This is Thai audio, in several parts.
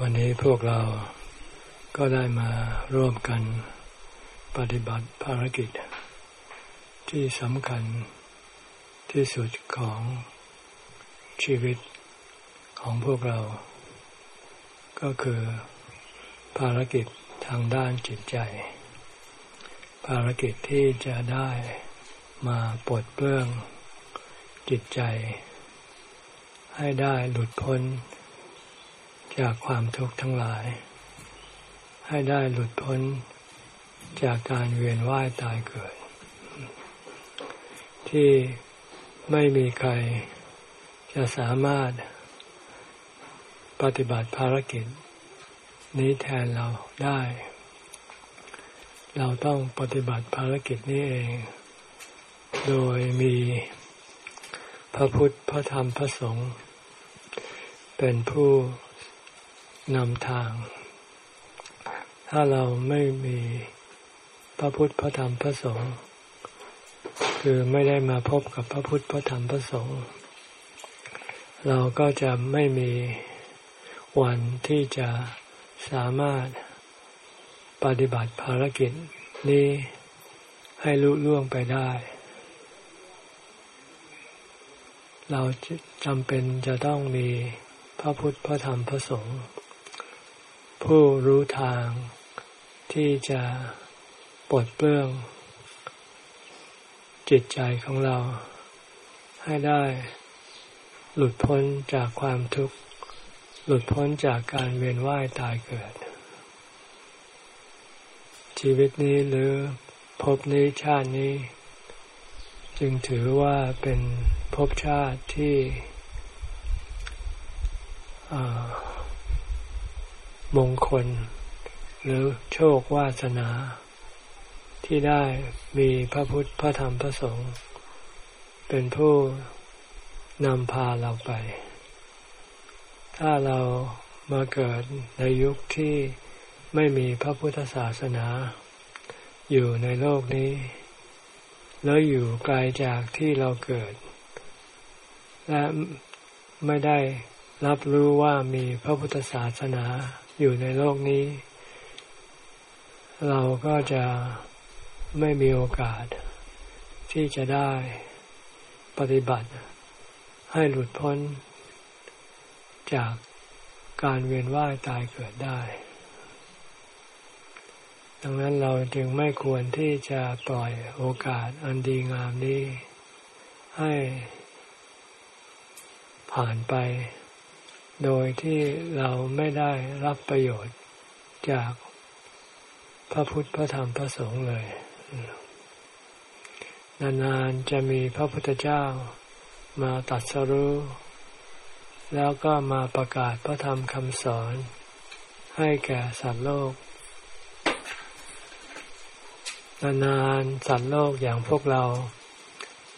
วันนี้พวกเราก็ได้มาร่วมกันปฏิบัติภารกิจ ที่สำคัญที่สุดของชีวิตของพวกเรา ก็คือภารกิจทางด้านจิตใจ ภารกิจที่จะได้มาปลดเปลื้องจิตใจ ให้ได้หลุดพ้น จากความทุกข์ทั้งหลาย ให้ได้หลุดพ้นจากการเวียนว่ายตายเกิด ที่ไม่มีใครจะสามารถปฏิบัติภารกิจ นี้แทนเราได้ เราต้องปฏิบัติภารกิจนี้เอง โดยมีพระพุทธพระธรรมพระสงฆ์เป็นผู้ นำทาง ถ้าเราไม่มีพระพุทธพระธรรมพระสงฆ์คือไม่ได้มาพบกับพระพุทธพระธรรมพระสงฆ์เราก็จะไม่มีวันที่จะสามารถปฏิบัติภารกิจนี้ให้ลุล่วงไปได้ เราจำเป็นจะต้องมีพระพุทธพระธรรมพระสงฆ์ ผู้รู้ทางที่จะปลดเปลื้อง จิตใจของเรา ให้ได้หลุดพ้นจากความทุกข์ หลุดพ้นจากการเวียนว่ายตายเกิด ชีวิตนี้หรือภพนี้ชาตินี้ จึงถือว่าเป็นภพชาติที่ มงคล หรือโชควาสนา ที่ได้มีพระพุทธพระธรรมพระสงฆ์เป็นผู้นำพาเราไป ถ้าเรามาเกิดในยุคที่ไม่มีพระพุทธศาสนา อยู่ในโลกนี้ แล้วอยู่ไกลจากที่เราเกิด และไม่ได้รับรู้ว่ามีพระพุทธศาสนา อยู่ในโลกนี้ เราก็จะไม่มีโอกาส ที่จะได้ปฏิบัติ ให้หลุดพ้น จากการเวียนว่ายตายเกิดได้ ดังนั้นเราจึงไม่ควรที่จะปล่อยโอกาสอันดีงามนี้ ให้ผ่านไป โดยที่เราไม่ได้รับประโยชน์จากพระพุทธพระธรรมพระสงฆ์เลย นานๆจะมีพระพุทธเจ้ามาตัดสรู้แล้วก็มาประกาศพระธรรมคำสอน ให้แก่สัตว์โลก นานๆสัตว์โลกอย่างพวกเรา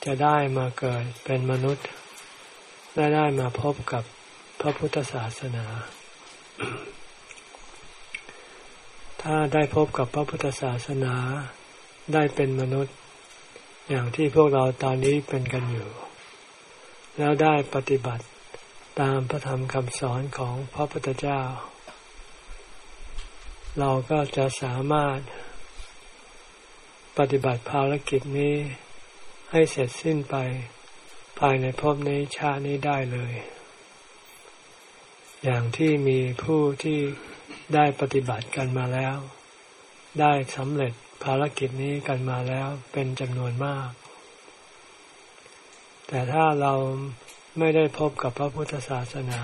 จะได้มาเกิดเป็นมนุษย์ และได้มาพบกับ พระพุทธศาสนา ถ้าได้พบกับพระพุทธศาสนาได้เป็นมนุษย์ อย่างที่พวกเราตอนนี้เป็นกันอยู่ แล้วได้ปฏิบัติตามพระธรรมคำสอนของพระพุทธเจ้า เราก็จะสามารถปฏิบัติภารกิจนี้ให้เสร็จสิ้นไปภายในภพนี้ชาตินี้ได้เลย อย่างที่มีผู้ที่ได้ปฏิบัติกันมาแล้ว ได้สำเร็จภารกิจนี้กันมาแล้วเป็นจำนวนมาก แต่ถ้าเราไม่ได้พบกับพระพุทธศาสนา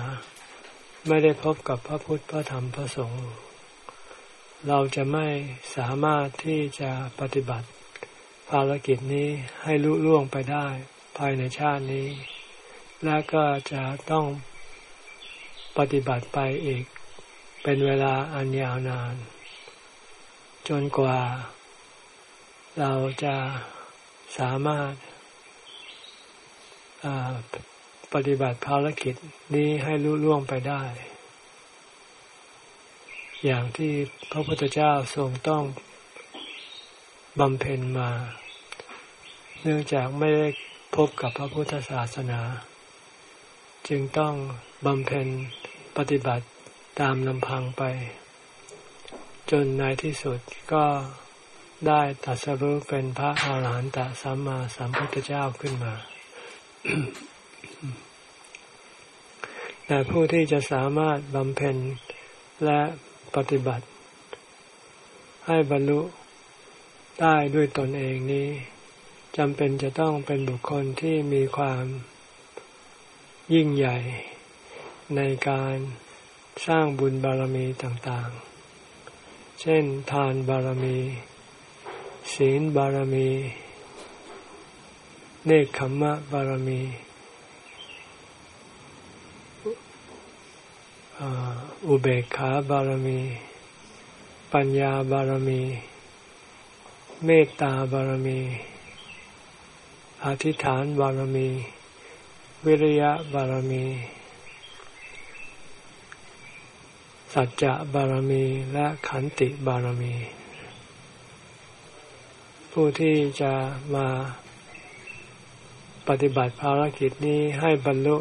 ไม่ได้พบกับพระพุทธพระธรรมพระสงฆ์เราจะไม่สามารถที่จะปฏิบัติภารกิจนี้ให้ลุล่วงไปได้ภายในชาตินี้ และก็จะต้อง ปฏิบัติไปอีก เป็นเวลาอันยาวนาน จนกว่า เราจะสามารถปฏิบัติภารกิจนี้ให้รู้ล่วงไปได้ อย่างที่พระพุทธเจ้าทรงต้องบำเพ็ญมา เนื่องจากไม่ได้พบกับพระพุทธศาสนา จึงต้องบำเพ็ญปฏิบัติตามลำพังไป จนในที่สุดก็ได้ตัดสรู้เป็นพระอาหารหันตสัมมาสัมพุทธเจ้าขึ้นมา แต่ผู้ที่จะสามารถบำเพ็ญและปฏิบัติ ให้บรรลุได้ด้วยตนเองนี้จำเป็นจะต้องเป็นบุคคลที่มีความ ยิ่งใหญ่ ในการสร้างบุญบารมีต่างๆ เช่นทานบารมี ศีลบารมี เนคขมมะบารมีอุเบกขาบารมี ปัญญาบารมี เมตตาบารมี อธิษฐานบารมี วิริยะบารมี สัจจะบารมีและขันติบารมี ผู้ที่จะมาปฏิบัติภารกิจนี้ให้บรรลุ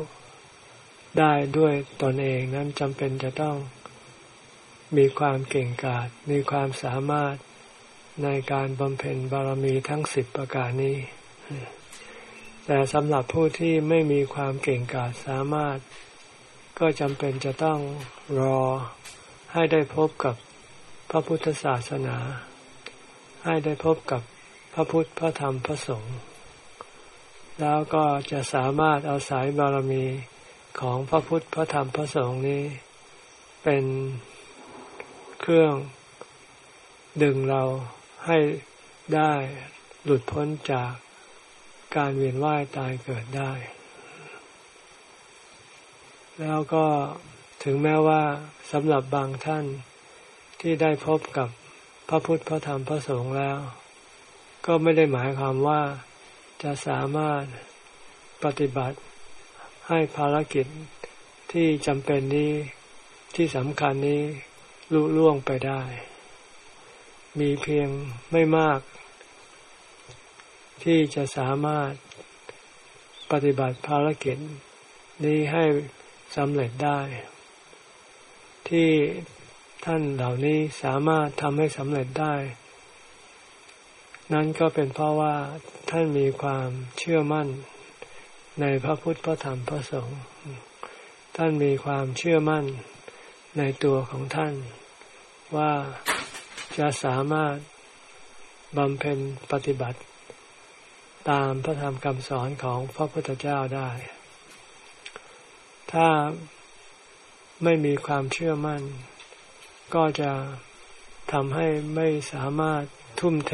ได้ด้วยตนเองนั้นจำเป็นจะต้องมีความเก่งกาจมีความสามารถในการบำเพ็ญบารมีทั้งสิบประการนี้ แต่สำหรับผู้ที่ไม่มีความเก่งกาจสามารถ ก็จำเป็นจะต้องรอให้ได้พบกับพระพุทธศาสนา ให้ได้พบกับพระพุทธพระธรรมพระสงฆ์แล้วก็จะสามารถเอาสายบารมีของพระพุทธพระธรรมพระสงฆ์นี้ เป็นเครื่องดึงเราให้ได้หลุดพ้นจาก การเวียนว่ายตายเกิดได้ แล้วก็ถึงแม้ว่าสำหรับบางท่านที่ได้พบกับพระพุทธพระธรรมพระสงฆ์แล้ว ก็ไม่ได้หมายความว่าจะสามารถปฏิบัติให้ภารกิจที่จำเป็นนี้ที่สำคัญนี้ลุล่วงไปได้ มีเพียงไม่มาก ที่จะสามารถปฏิบัติภารกิจนี้ให้สำเร็จได้ ที่ท่านเหล่านี้สามารถทำให้สำเร็จได้ นั่นก็เป็นเพราะว่าท่านมีความเชื่อมั่นในพระพุทธพระธรรมพระสงฆ์ท่านมีความเชื่อมั่นในตัวของท่าน ว่าจะสามารถบำเพ็ญปฏิบัติ ตามพระธรรมคำสอนของพระพุทธเจ้าได้ ถ้าไม่มีความเชื่อมั่น ก็จะทำให้ไม่สามารถทุ่มเท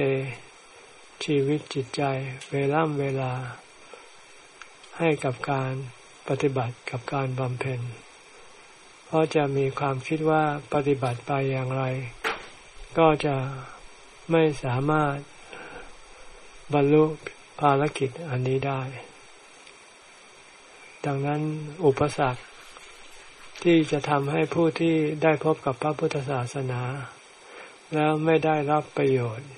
ชีวิตจิตใจเวล่ำเวลา ให้กับการปฏิบัติกับการบำเพ็ญ เพราะจะมีความคิดว่าปฏิบัติไปอย่างไร ก็จะไม่สามารถบรรลุ ภารกิจอันนี้ได้ ดังนั้นอุปสรรคที่จะทำให้ผู้ที่ได้พบกับพระพุทธศาสนา แล้วไม่ได้รับประโยชน์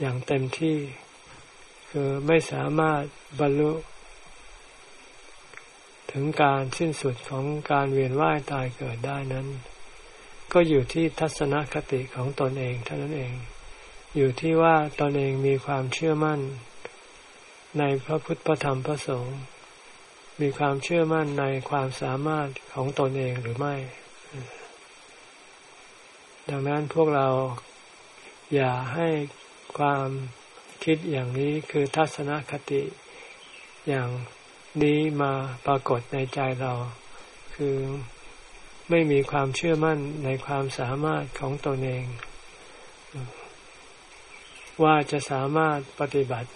อย่างเต็มที่ คือไม่สามารถบรรลุ ถึงการสิ้นสุดของการเวียนว่ายตายเกิดได้นั้น ก็อยู่ที่ทัศนคติของตนเองเท่านั้นเอง อยู่ที่ว่าตนเองมีความเชื่อมั่น ในพระพุทธพระธรรมพระสงฆ์มีความเชื่อมั่นในความสามารถของตนเองหรือไม่ ดังนั้นพวกเราอย่าให้ความคิดอย่างนี้คือทัศนคติอย่างนี้มาปรากฏในใจเรา คือไม่มีความเชื่อมั่นในความสามารถของตนเอง ว่าจะสามารถปฏิบัติ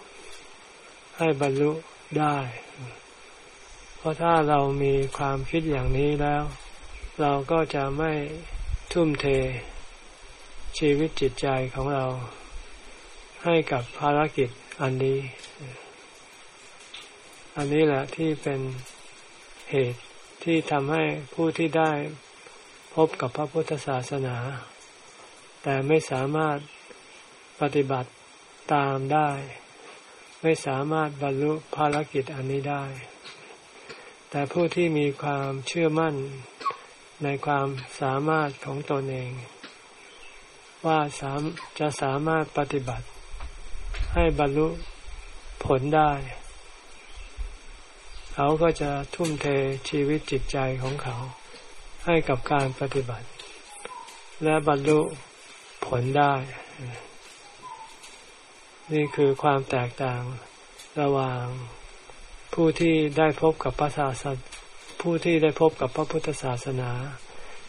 ให้บรรลุได้ เพราะถ้าเรามีความคิดอย่างนี้แล้ว เราก็จะไม่ทุ่มเท ชีวิตจิตใจของเรา ให้กับภารกิจอันนี้ อันนี้แหละที่เป็นเหตุที่ทำให้ผู้ที่ได้พบกับพระพุทธศาสนา แต่ไม่สามารถปฏิบัติตามได้ ไม่สามารถบรรลุภารกิจอันนี้ได้ แต่ผู้ที่มีความเชื่อมั่นในความสามารถของตนเอง ว่าสามจะสามารถปฏิบัติ ให้บรรลุผลได้ เขาก็จะทุ่มเทชีวิตจิตใจของเขา ให้กับการปฏิบัติ และบรรลุผลได้ นี่คือความแตกต่างระหว่างผู้ที่ได้พบกับพระศาสนาผู้ที่ได้พบกับพระพุทธศาสนา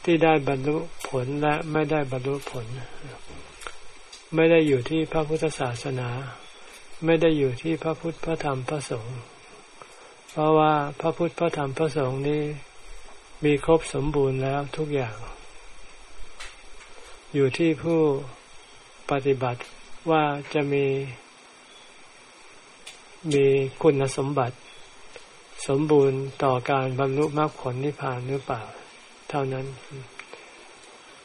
ที่ได้บรรลุผลและไม่ได้บรรลุผล ไม่ได้อยู่ที่พระพุทธศาสนา ไม่ได้อยู่ที่พระพุทธพระธรรมพระสงฆ์เพราะว่าพระพุทธพระธรรมพระสงฆ์นี้มีครบสมบูรณ์แล้วทุกอย่าง อยู่ที่ผู้ปฏิบัติ ว่าจะมี มีคุณสมบัติ สมบูรณ์ต่อการบรรลุมรรคผลนิพพานหรือเปล่า เท่านั้น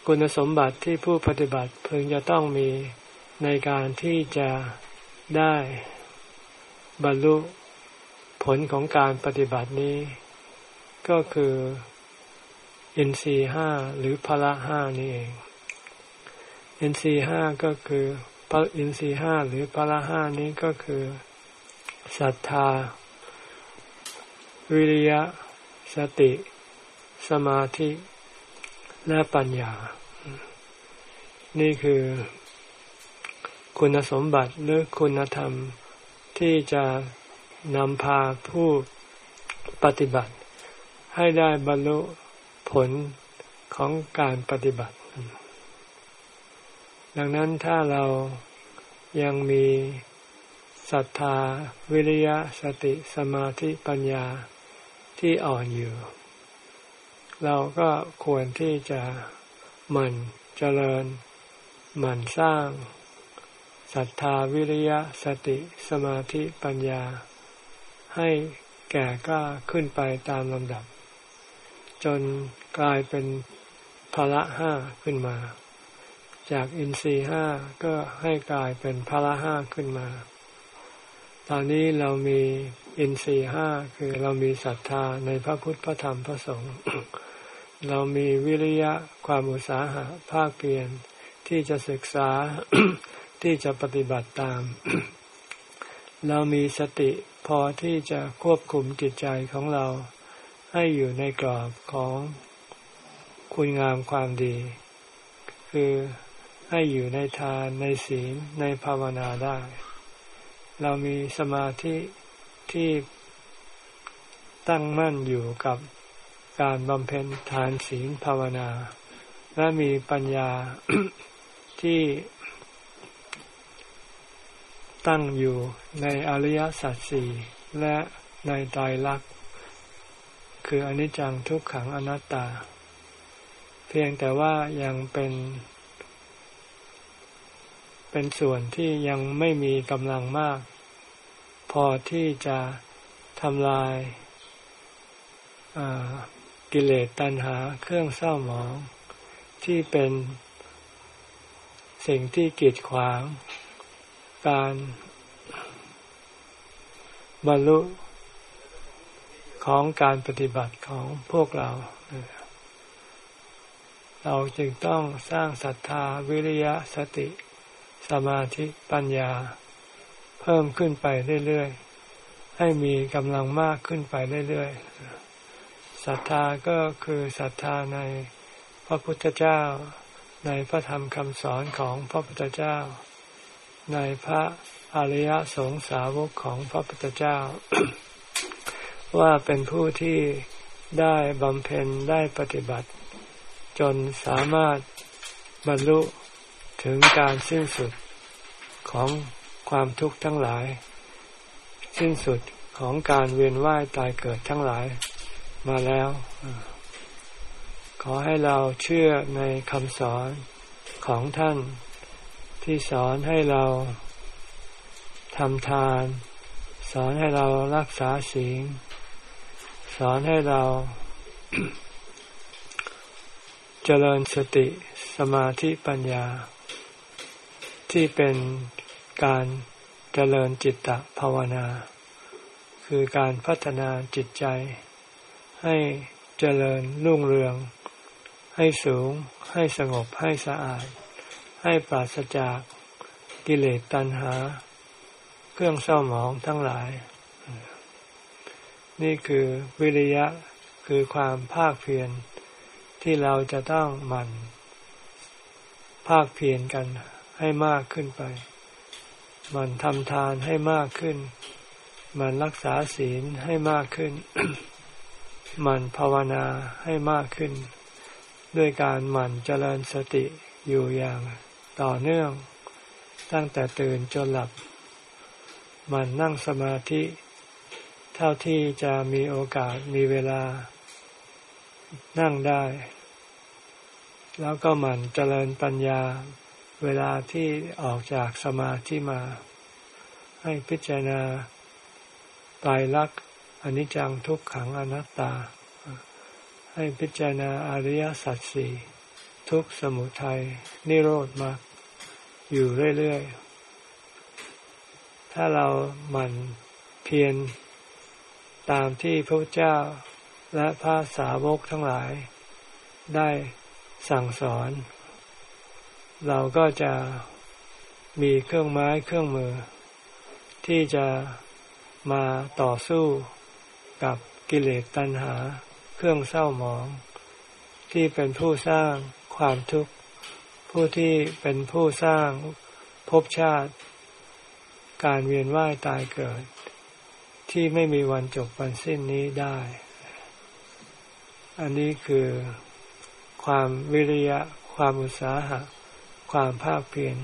คุณสมบัติที่ผู้ปฏิบัติเพึงจะต้องมีในการที่จะได้บรรลุผลของการปฏิบัตินี้ ก็คืออินทรีห้าหรือพละห้านี่เอง อินทรีห้าก็คือ พระอินทรีห้าหรือพละห้านี้ก็คือศรัทธา วิริยะ สติ สมาธิ และปัญญา นี่คือคุณสมบัติหรือคุณธรรมที่จะนำพาผู้ปฏิบัติ ให้ได้บรรลุผลของการปฏิบัติ ดังนั้นถ้าเรายังมีศรัทธา วิริยะสติสมาธิปัญญาที่อ่อนอยู่ เราก็ควรที่จะหมั่นเจริญ หมั่นสร้างศรัทธาวิริยะสติสมาธิปัญญา ให้แก่กล้าขึ้นไปตามลำดับ จนกลายเป็นภละห้าขึ้นมา จากอินทรีห้าก็ให้กลายเป็นภละห้าขึ้นมา ตอนนี้เรามีอินทรีห้าคือเรามีศรัทธาในพระพุทธพระธรรมพระสงฆ์เรามีวิริยะความอุตสาหะภาคเพียรที่จะศึกษาที่จะปฏิบัติตาม เรามีสติพอที่จะควบคุมจิตใจของเราให้อยู่ในกรอบของคุณงามความดี คือ ให้อยู่ในทานในศีลในภาวนาได้ เรามีสมาธิที่ตั้งมั่นอยู่กับการบำเพ็ญทานศีลภาวนา และมีปัญญาที่ตั้งอยู่ในอริยสัจสี่และในตายรักคืออนิจจังทุกขังอนัตตา เพียงแต่ว่ายังเป็น เป็นส่วนที่ยังไม่มีกำลังมาก พอที่จะทำลายกิเลสตัณหาเครื่องเศร้าหมอง ที่เป็นสิ่งที่กีดขวาง การบรรลุของการปฏิบัติของพวกเรา เราจึงต้องสร้างศรัทธาวิริยะสติ สมาธิปัญญา เพิ่มขึ้นไปเรื่อยๆ ให้มีกำลังมากขึ้นไปเรื่อยๆศรัทธาก็คือศรัทธาในพระพุทธเจ้า ในพระธรรมคำสอนของพระพุทธเจ้า ในพระอริยสงสาวกของพระพุทธเจ้า ว่าเป็นผู้ที่ได้บำเพ็ญได้ปฏิบัติ จนสามารถบรรลุถึงการสิ้นสุด ของความทุกข์ทั้งหลาย สิ้นสุดของการเวียนว่ายตายเกิดทั้งหลายมาแล้ว ขอให้เราเชื่อในคำสอนของท่าน ที่สอนให้เราทำทาน สอนให้เรารักษาศีลสอนให้เราเจริญสติสมาธิปัญญา ที่เป็นการเจริญจิตตภาวนา คือการพัฒนาจิตใจ ให้เจริญรุ่งเรือง ให้สูง ให้สงบให้สะอาด ให้ปราศจากกิเลสตัณหา เครื่องเศร้าหมองทั้งหลาย นี่คือวิริยะคือความภาคเพียรที่เราจะต้องหมั่นภาคเพียรกัน ให้มากขึ้นไป มันทำทานให้มากขึ้น มันรักษาศีลให้มากขึ้น มันภาวนาให้มากขึ้น ด้วยการหมั่นเจริญสติอยู่อย่างต่อเนื่อง ตั้งแต่ตื่นจนหลับ มันนั่งสมาธิ เท่าที่จะมีโอกาสมีเวลา นั่งได้ แล้วก็หมั่นเจริญปัญญา เวลาที่ออกจากสมาธิมา ให้พิจารณาตายรักอนิจจังทุกขังอนัตตา ให้พิจารณาอริยสัจสี่ทุกสมุทัยนิโรธมาอยู่เรื่อยๆ ถ้าเราหมั่นเพียรตามที่พระเจ้าและพระสาวกทั้งหลาย ได้สั่งสอน เราก็จะมีเครื่องไม้เครื่องมือ ที่จะมาต่อสู้กับกิเลสตัณหา เครื่องเศร้าหมอง ที่เป็นผู้สร้างความทุกข์ ผู้ที่เป็นผู้สร้างภพชาติ การเวียนว่ายตายเกิด ที่ไม่มีวันจบวันสิ้นนี้ได้ อันนี้คือความวิริยะความอุตสาหะ ความภาคเพียร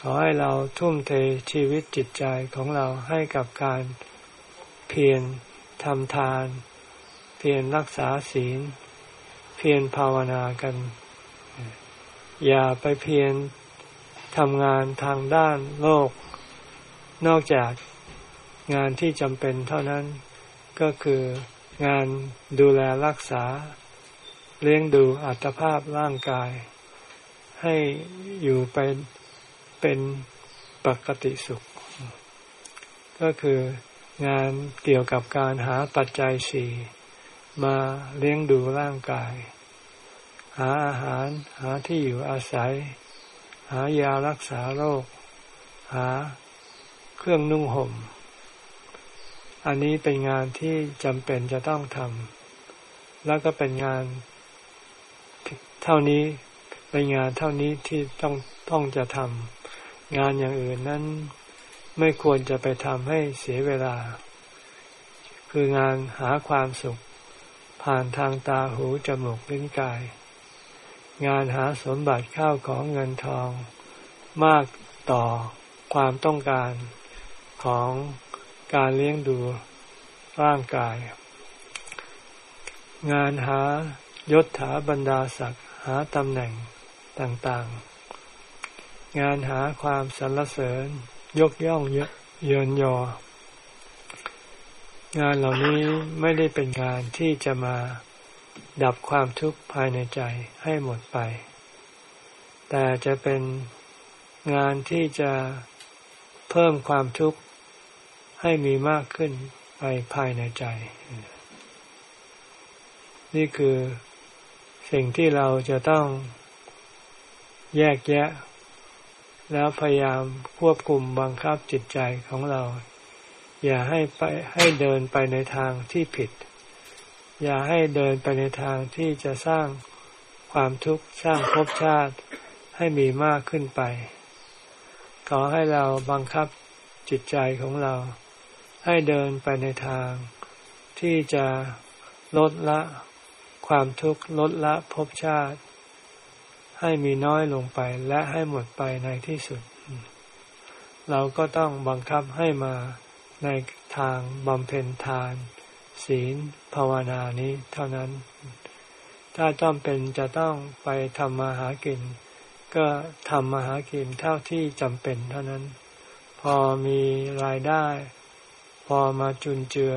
ขอให้เราทุ่มเทชีวิตจิตใจของเราให้กับการเพียรทำทาน เพียรรักษาศีล เพียรภาวนากัน อย่าไปเพียรทำงานทางด้านโลก นอกจากงานที่จำเป็นเท่านั้นก็คืองานดูแลรักษา เลี้ยงดูอัตภาพร่างกาย ให้อยู่ไปเป็นปกติสุข ก็คืองานเกี่ยวกับการหาปัจจัยสี่มาเลี้ยงดูร่างกาย หาอาหารหาที่อยู่อาศัย หายารักษาโรค หาเครื่องนุ่งห่ม อันนี้เป็นงานที่จำเป็นจะต้องทำแล้วก็เป็นงานเท่านี้ เป็นงานเท่านี้ที่ต้องต้องจะทำงานอย่างอื่นนั้นไม่ควรจะไปทำให้เสียเวลา คืองานหาความสุข ผ่านทางตาหูจมูกลิ้นกาย งานหาสมบัติข้าวของเงินทอง มากต่อความต้องการของการเลี้ยงดูร่างกาย งานหายศถาบรรดาศักดิ์หาตำแหน่ง ต่างๆ งานหาความสรรเสริญ ยกย่องเยินยอ งานเหล่านี้ไม่ได้เป็นงานที่จะมาดับความทุกข์ภายในใจให้หมดไป แต่จะเป็นงานที่จะเพิ่มความทุกข์ให้มีมากขึ้นไปภายในใจ นี่คือสิ่งที่เราจะต้อง แยกแยะ แล้วพยายามควบคุมบังคับจิตใจของเรา อย่าให้ไปให้เดินไปในทางที่ผิด อย่าให้เดินไปในทางที่จะสร้างความทุกข์สร้างภพชาติให้มีมากขึ้นไป ขอให้เราบังคับจิตใจของเรา ให้เดินไปในทางที่จะลดละความทุกข์ลดละภพชาติ ให้มีน้อยลงไปและให้หมดไปในที่สุด เราก็ต้องบังคับให้มาในทางบำเพ็ญทาน ศีลภาวนานี้เท่านั้น ถ้าจำเป็นจะต้องไปทำมาหากิน ก็ทำมาหากินเท่าที่จำเป็นเท่านั้น พอมีรายได้ พอมาจุนเจือ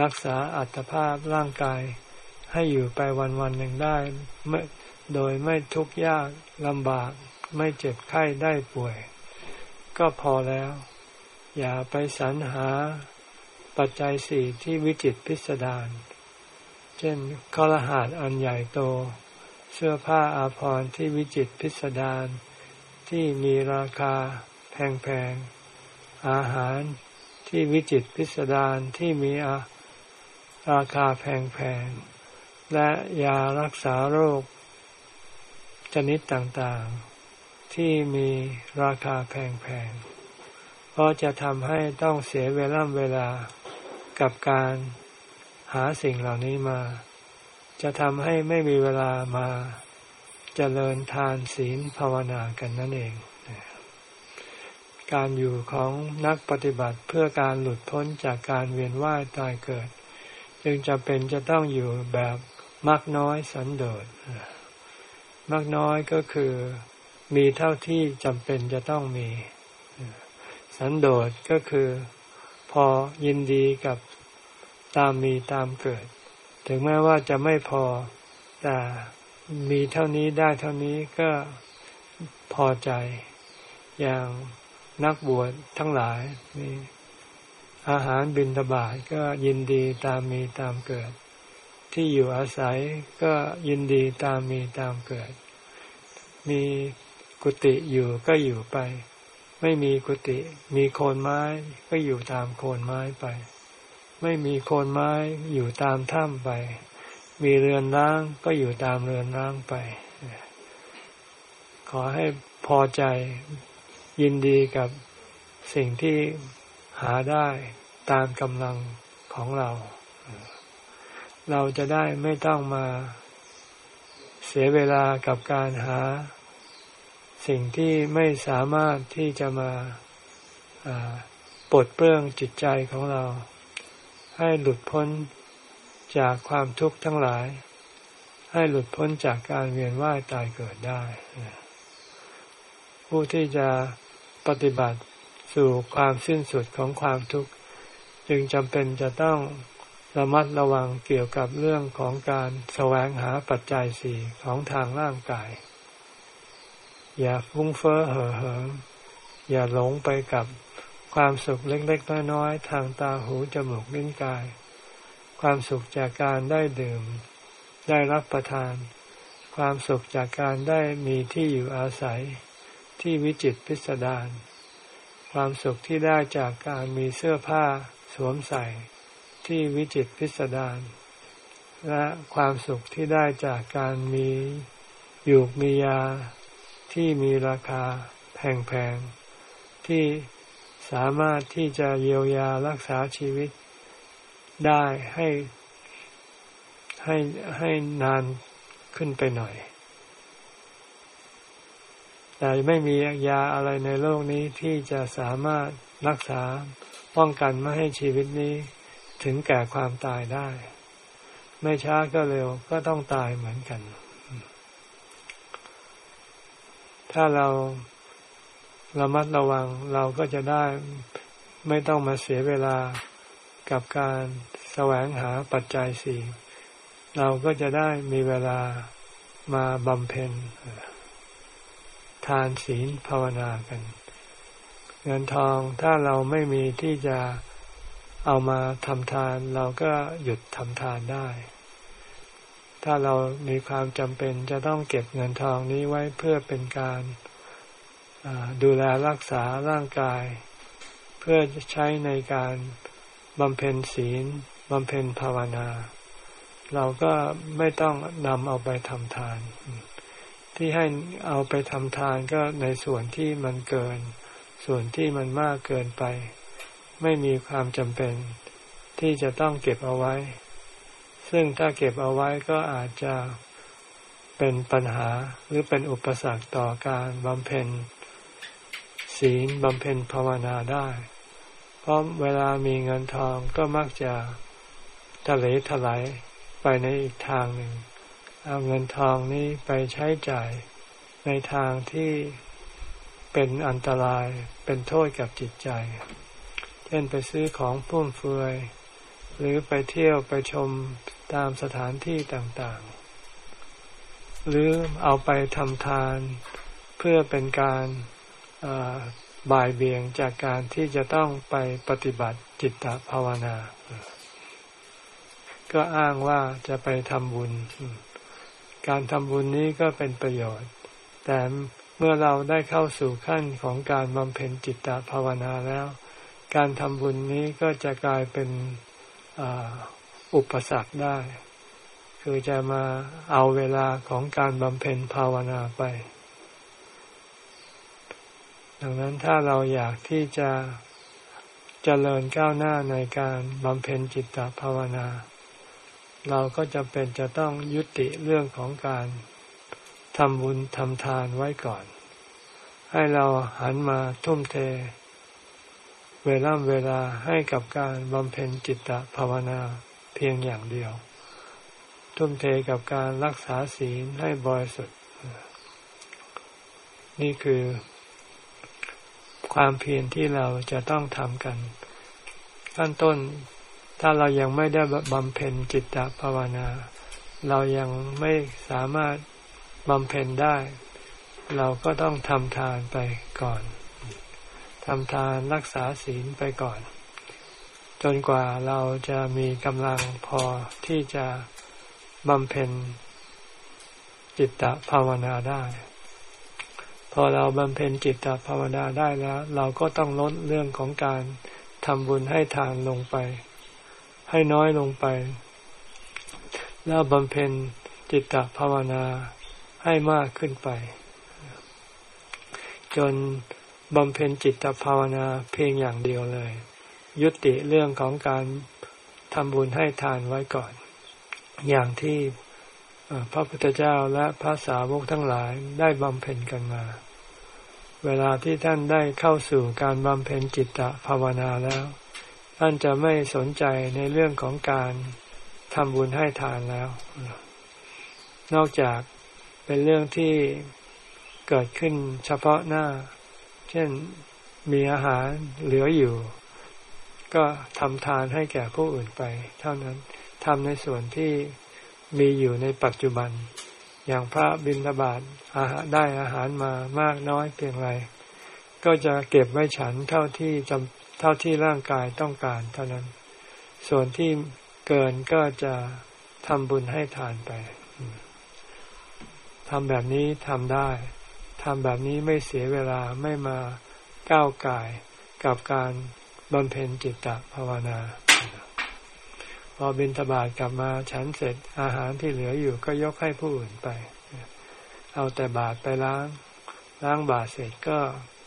รักษาอัตภาพร่างกาย ให้อยู่ไปวันวันหนึ่งได้ไม่ โดยไม่ทุกข์ยากลำบากไม่เจ็บไข้ได้ป่วย ก็พอแล้ว อย่าไปสรรหาปัจจัยสี่ที่วิจิตพิสดารเช่นกรหัสอันใหญ่โต เสื้อผ้าอาภรณ์ที่วิจิตพิสดารที่มีราคาแพงๆ อาหารที่วิจิตพิสดารที่มีราคาแพงๆ และยารักษาโรค ชนิดต่างๆ ที่มีราคาแพงๆ เพราะจะทำให้ต้องเสียเวลาเวลากับการหาสิ่งเหล่านี้มา จะทำให้ไม่มีเวลามาเจริญทานศีลภาวนากันนั่นเอง การอยู่ของนักปฏิบัติเพื่อการหลุดพ้นจากการเวียนว่ายตายเกิด จึงจำเป็นจะต้องอยู่แบบมักน้อยสันโดษ มักน้อยก็คือมีเท่าที่จำเป็นจะต้องมี สันโดษก็คือพอยินดีกับตามมีตามเกิด ถึงแม้ว่าจะไม่พอ แต่มีเท่านี้ได้เท่านี้ก็พอใจ อย่างนักบวชทั้งหลายมีอาหารบินตบาทก็ยินดีตามมีตามเกิด ที่อยู่อาศัยก็ยินดีตามมีตามเกิด มีกุฏิอยู่ก็อยู่ไป ไม่มีกุฏิมีโคนไม้ก็อยู่ตามโคนไม้ไป ไม่มีโคนไม้อยู่ตามถ้ำไป มีเรือนร้างก็อยู่ตามเรือนร้างไป ขอให้พอใจยินดีกับสิ่งที่หาได้ตามกำลังของเรา เราจะได้ไม่ต้องมาเสียเวลากับการหา สิ่งที่ไม่สามารถที่จะมาปลดเปลื้องจิตใจของเรา ให้หลุดพ้นจากความทุกข์ทั้งหลาย ให้หลุดพ้นจากการเวียนว่ายตายเกิดได้ ผู้ที่จะปฏิบัติสู่ความสิ้นสุดของความทุกข์ จึงจำเป็นจะต้อง ระมัดระวังเกี่ยวกับเรื่องของการแสวงหาปัจจัยสี่ของทางร่างกาย อย่าฟุ้งเฟ้อเห่อเหิมอย่าหลงไปกับความสุขเล็กๆน้อยๆทางตาหูจมูกลิ้นกาย ความสุขจากการได้ดื่ม ได้รับประทาน ความสุขจากการได้มีที่อยู่อาศัย ที่วิจิตพิสดารความสุขที่ได้จากการมีเสื้อผ้าสวมใส่ ที่วิจิตพิสดารและความสุขที่ได้จากการมีอยู่มียาที่มีราคาแพงๆ ที่สามารถที่จะเยียวยารักษาชีวิตได้ให้ให้ให้นานขึ้นไปหน่อย แต่ไม่มียาอะไรในโลกนี้ที่จะสามารถรักษาป้องกันไม่ให้ชีวิตนี้ ถึงแก่ความตายได้ ไม่ช้าก็เร็วก็ต้องตายเหมือนกัน ถ้าเราระมัดระวังเราก็จะได้ไม่ต้องมาเสียเวลากับการแสวงหาปัจจัยสี่เราก็จะได้มีเวลามาบำเพ็ญทานศีลภาวนากัน เงินทองถ้าเราไม่มีที่จะ เอามาทำทานเราก็หยุดทำทานได้ ถ้าเรามีความจำเป็นจะต้องเก็บเงินทองนี้ไว้เพื่อเป็นการดูแลรักษาร่างกาย เพื่อใช้ในการบำเพ็ญศีลบำเพ็ญภาวนา เราก็ไม่ต้องนำเอาไปทำทาน ที่ให้เอาไปทำทานก็ในส่วนที่มันเกิน ส่วนที่มันมากเกินไป ไม่มีความจำเป็น ที่จะต้องเก็บเอาไว้ ซึ่งถ้าเก็บเอาไว้ก็อาจจะเป็นปัญหาหรือเป็นอุปสรรคต่อการบำเพ็ญศีลบำเพ็ญภาวนาได้ เพราะเวลามีเงินทองก็มักจะทะเลถลายไปในอีกทางหนึ่ง เอาเงินทองนี้ไปใช้จ่ายในทางที่เป็นอันตรายเป็นโทษกับจิตใจ ช่นไปซื้อของฟุ่มเฟือย หรือไปเที่ยวไปชมตามสถานที่ต่างๆ หรือเอาไปทำทานเพื่อเป็นการบ่ายเบี่ยงจากการที่จะต้องไปปฏิบัติจิตตภาวนา ก็อ้างว่าจะไปทำบุญ การทำบุญนี้ก็เป็นประโยชน์ แต่เมื่อเราได้เข้าสู่ขั้นของการบำเพ็ญจิตตภาวนาแล้ว การทำบุญนี้ก็จะกลายเป็นอุปสรรคได้ คือจะมาเอาเวลาของการบำเพ็ญภาวนาไป ดังนั้นถ้าเราอยากที่จะเจริญก้าวหน้าในการบำเพ็ญจิตตภาวนา เราก็จะเป็นจะต้องยุติเรื่องของการทำบุญทำทานไว้ก่อน ให้เราหันมาทุ่มเท เวลาเวลาให้กับการบำเพ็ญจิตตภาวนาเพียงอย่างเดียว ทุ่มเทกับการรักษาศีลให้บริสุทธิ์ นี่คือ ความเพียรที่เราจะต้องทำกัน ขั้นต้นถ้าเรายังไม่ได้บำเพ็ญจิตตภาวนา เรายังไม่สามารถบำเพ็ญได้ เราก็ต้องทำทานไปก่อน ทำทานรักษาศีลไปก่อน จนกว่าเราจะมีกำลังพอที่จะบำเพ็ญจิตตภาวนาได้ พอเราบำเพ็ญจิตตภาวนาได้แล้ว เราก็ต้องลดเรื่องของการทำบุญให้ทานลงไป ให้น้อยลงไป แล้วบำเพ็ญจิตตภาวนาให้มากขึ้นไป จน บำเพ็ญจิตภาวนาเพียงอย่างเดียวเลย ยุติเรื่องของการทำบุญให้ทานไว้ก่อน อย่างที่พระพุทธเจ้าและพระสาวกทั้งหลายได้บำเพ็ญกันมา เวลาที่ท่านได้เข้าสู่การบำเพ็ญจิตตภาวนาแล้ว ท่านจะไม่สนใจในเรื่องของการทำบุญให้ทานแล้ว นอกจากเป็นเรื่องที่เกิดขึ้นเฉพาะหน้า เช่นมีอาหารเหลืออยู่ ก็ทำทานให้แก่ผู้อื่นไป เท่านั้นทำในส่วนที่มีอยู่ในปัจจุบัน อย่างพระบิณฑบาตอาหารได้อาหารมามากน้อยเพียงไรก็จะเก็บไว้ฉันเท่าที่จำเท่าที่ร่างกายต้องการ เท่านั้น ส่วนที่เกินก็จะทำบุญให้ทานไปทำแบบนี้ทำได้ ทำแบบนี้ไม่เสียเวลาไม่มาก้าวกายกับการบำเพ็ญจิตตภาวนา พอบินทบาทกลับมาฉันเสร็จอาหารที่เหลืออยู่ก็ยกให้ผู้อื่นไป เอาแต่บาทไปล้าง ล้างบาทเสร็จก็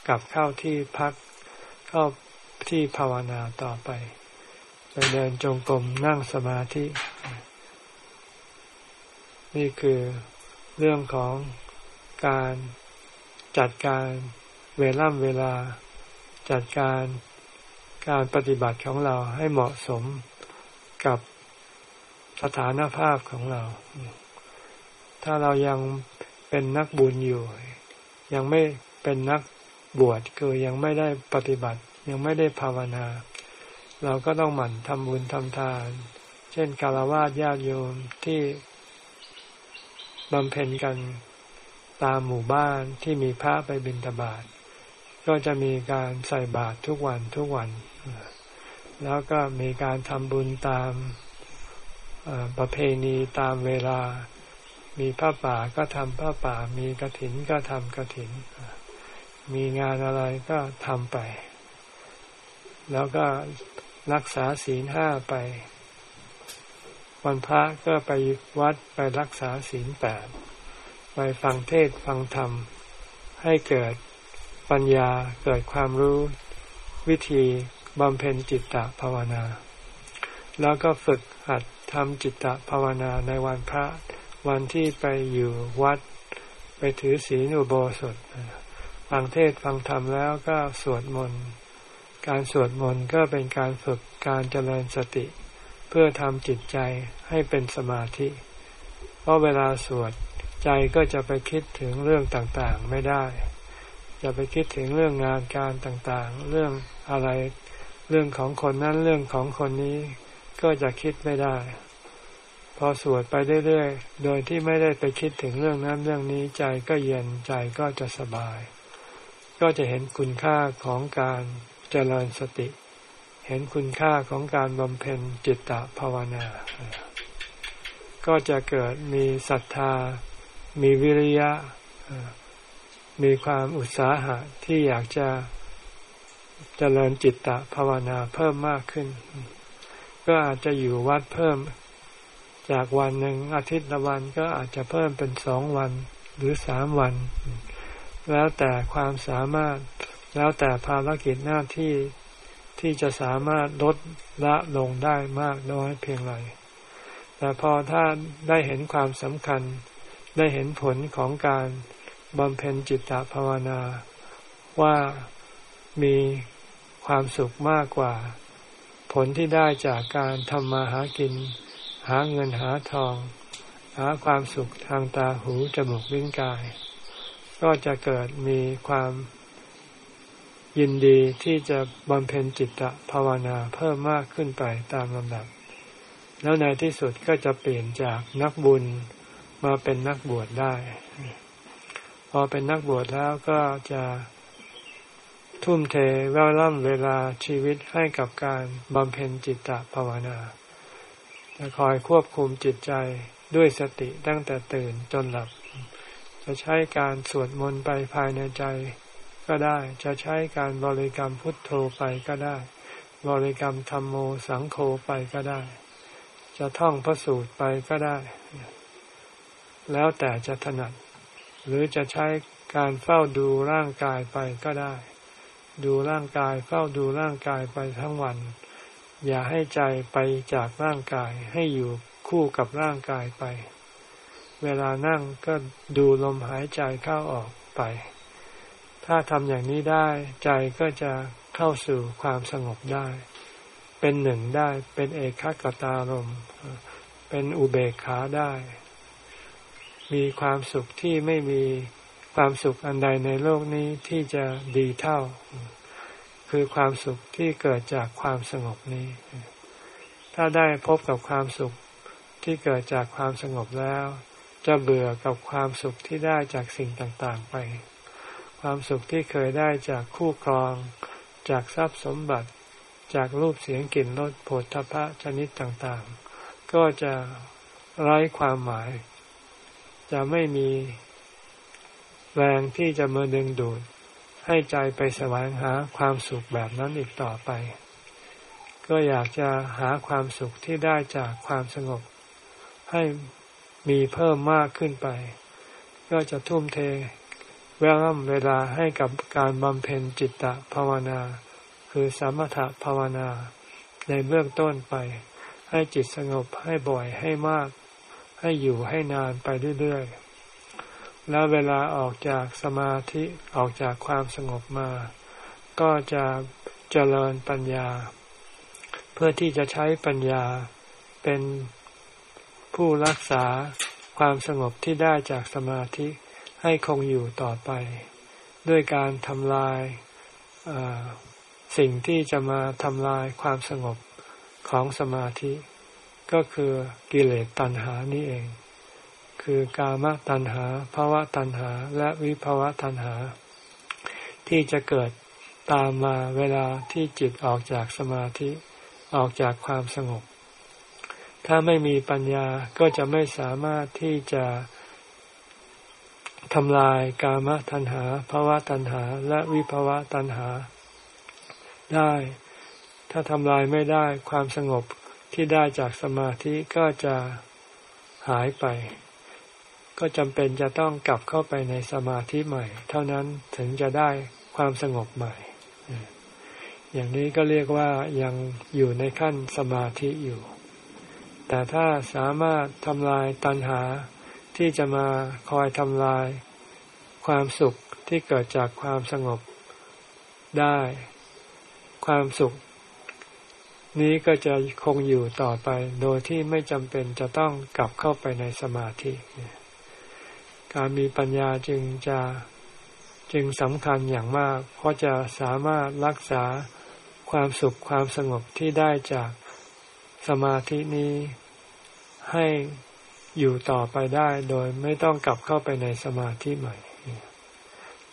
กลับเข้าที่พักเข้าที่ภาวนาต่อไปไปเดินจงกรมนั่งสมาธิ นี่คือเรื่องของการ จัดการเวล่ำเวลา จัดการการปฏิบัติของเราให้เหมาะสมกับสถานภาพของเรา ถ้าเรายังเป็นนักบุญอยู่ ยังไม่เป็นนักบวชคือยังไม่ได้ปฏิบัติ ยังไม่ได้ภาวนา เราก็ต้องหมั่นทำบุญทำทาน เช่นกาลวาสญาติโยมที่บำเพ็ญกัน ตามหมู่บ้านที่มีพระไปบิณฑบาตก็จะมีการใส่บาตรทุกวันทุกวัน แล้วก็มีการทำบุญตามประเพณีตามเวลา มีผ้าป่าก็ทำผ้าป่า มีกระถินก็ทำกระถิน มีงานอะไรก็ทำไป แล้วก็รักษาศีลห้าไป วันพระก็ไปวัดไปรักษาศีลแปด ไปฟังเทศฟังธรรม ให้เกิดปัญญาเกิดความรู้วิธีบำเพ็ญจิตตภาวนา แล้วก็ฝึกหัดทำจิตตภาวนาในวันพระวันที่ไปอยู่วัด ไปถือศีลอุโบสถฟังเทศฟังธรรมแล้วก็สวดมนต์การสวดมนต์ก็เป็นการฝึกการเจริญสติ เพื่อทำจิตใจให้เป็นสมาธิ เพราะเวลาสวด ใจก็จะไปคิดถึงเรื่องต่างๆไม่ได้ จะไปคิดถึงเรื่องงานการต่างๆ เรื่องอะไร เรื่องของคนนั้นเรื่องของคนนี้ ก็จะคิดไม่ได้ พอสวดไปเรื่อยๆ โดยที่ไม่ได้ไปคิดถึงเรื่องนั้นเรื่องนี้ใจก็เย็นใจก็จะสบาย ก็จะเห็นคุณค่าของการเจริญสติ เห็นคุณค่าของการบำเพ็ญจิตตภาวนา ก็จะเกิดมีศรัทธา มีวิริยะ มีความอุตสาหะที่อยากจะเจริญจิตตภาวนาเพิ่มมากขึ้น ก็อาจจะอยู่วัดเพิ่มจากวันหนึ่งอาทิตย์ละวันก็อาจจะเพิ่มเป็นสองวันหรือสามวัน แล้วแต่ความสามารถแล้วแต่ภารกิจหน้าที่ที่จะสามารถลดละลงได้มากน้อยเพียงไรแต่พอถ้าได้เห็นความสำคัญ ได้เห็นผลของการบำเพ็ญจิตตภาวนา ว่ามีความสุขมากกว่า ผลที่ได้จากการทำมาหากิน หาเงินหาทอง หาความสุขทางตาหูจมูกลิ้นกาย ก็จะเกิดมีความยินดีที่จะบำเพ็ญจิตตภาวนาเพิ่มมากขึ้นไปตามลำดับ แล้วในที่สุดก็จะเปลี่ยนจากนักบุญ มาเป็นนักบวชได้ พอเป็นนักบวชแล้วก็จะทุ่มเทเวล่ำเวลาชีวิตให้กับการบำเพ็ญจิตตภาวนา จะคอยควบคุมจิตใจด้วยสติตั้งแต่ตื่นจนหลับ จะใช้การสวดมนต์ไปภายในใจก็ได้ จะใช้การบริกรรมพุทโธไปก็ได้ บริกรรมธรรมโมสังโฆไปก็ได้ จะท่องพระสูตรไปก็ได้ แล้วแต่จะถนัด หรือจะใช้การเฝ้าดูร่างกายไปก็ได้ ดูร่างกายเฝ้าดูร่างกายไปทั้งวัน อย่าให้ใจไปจากร่างกายให้อยู่คู่กับร่างกายไป เวลานั่งก็ดูลมหายใจเข้าออกไป ถ้าทำอย่างนี้ได้ใจก็จะเข้าสู่ความสงบได้ เป็นหนึ่งได้ เป็นเอกขตารม เป็นอุเบกขาได้ มีความสุขที่ไม่มีความสุขอันใดในโลกนี้ที่จะดีเท่า คือความสุขที่เกิดจากความสงบนี้ ถ้าได้พบกับความสุขที่เกิดจากความสงบแล้ว จะเบื่อกับความสุขที่ได้จากสิ่งต่างๆไป ความสุขที่เคยได้จากคู่ครอง จากทรัพย์สมบัติ จากรูปเสียงกลิ่นรสโผฏฐพะชนิดต่างๆ ก็จะไร้ความหมาย จะไม่มีแรงที่จะมาดึงดูด ให้ใจไปแสวงหาความสุขแบบนั้นอีกต่อไป ก็อยากจะหาความสุขที่ได้จากความสงบ ให้มีเพิ่มมากขึ้นไป ก็จะทุ่มเทเวลาเวลาให้กับการบำเพ็ญจิตตภาวนา คือสมถภาวนา ในเบื้องต้นไป ให้จิตสงบให้บ่อยให้มาก ให้อยู่ให้นานไปเรื่อยๆ แล้วเวลาออกจากสมาธิออกจากความสงบมา ก็จะเจริญปัญญา เพื่อที่จะใช้ปัญญาเป็นผู้รักษาความสงบที่ได้จากสมาธิให้คงอยู่ต่อไป ด้วยการทำลายสิ่งที่จะมาทำลายความสงบของสมาธิ ก็คือกิเลสตัณหานี่เอง คือกามตัณหาภาวะตัณหาและวิภาวะตัณหา ที่จะเกิดตามมาเวลาที่จิตออกจากสมาธิออกจากความสงบ ถ้าไม่มีปัญญาก็จะไม่สามารถที่จะทำลายกามตัณหาภาวะตัณหา และวิภาวะตัณหา ได้ ถ้าทำลายไม่ได้ความสงบ ที่ได้จากสมาธิก็จะหายไป ก็จำเป็นจะต้องกลับเข้าไปในสมาธิใหม่ เท่านั้นถึงจะได้ความสงบใหม่ อย่างนี้ก็เรียกว่ายังอยู่ในขั้นสมาธิอยู่ แต่ถ้าสามารถทำลายตัณหาที่จะมาคอยทำลาย ความสุขที่เกิดจากความสงบได้ ความสุข นี้ก็จะคงอยู่ต่อไป โดยที่ไม่จำเป็นจะต้องกลับเข้าไปในสมาธิ การมีปัญญาจึงจะจึงสำคัญอย่างมาก เพราะจะสามารถรักษาความสุขความสงบที่ได้จากสมาธินี้ ให้อยู่ต่อไปได้โดยไม่ต้องกลับเข้าไปในสมาธิใหม่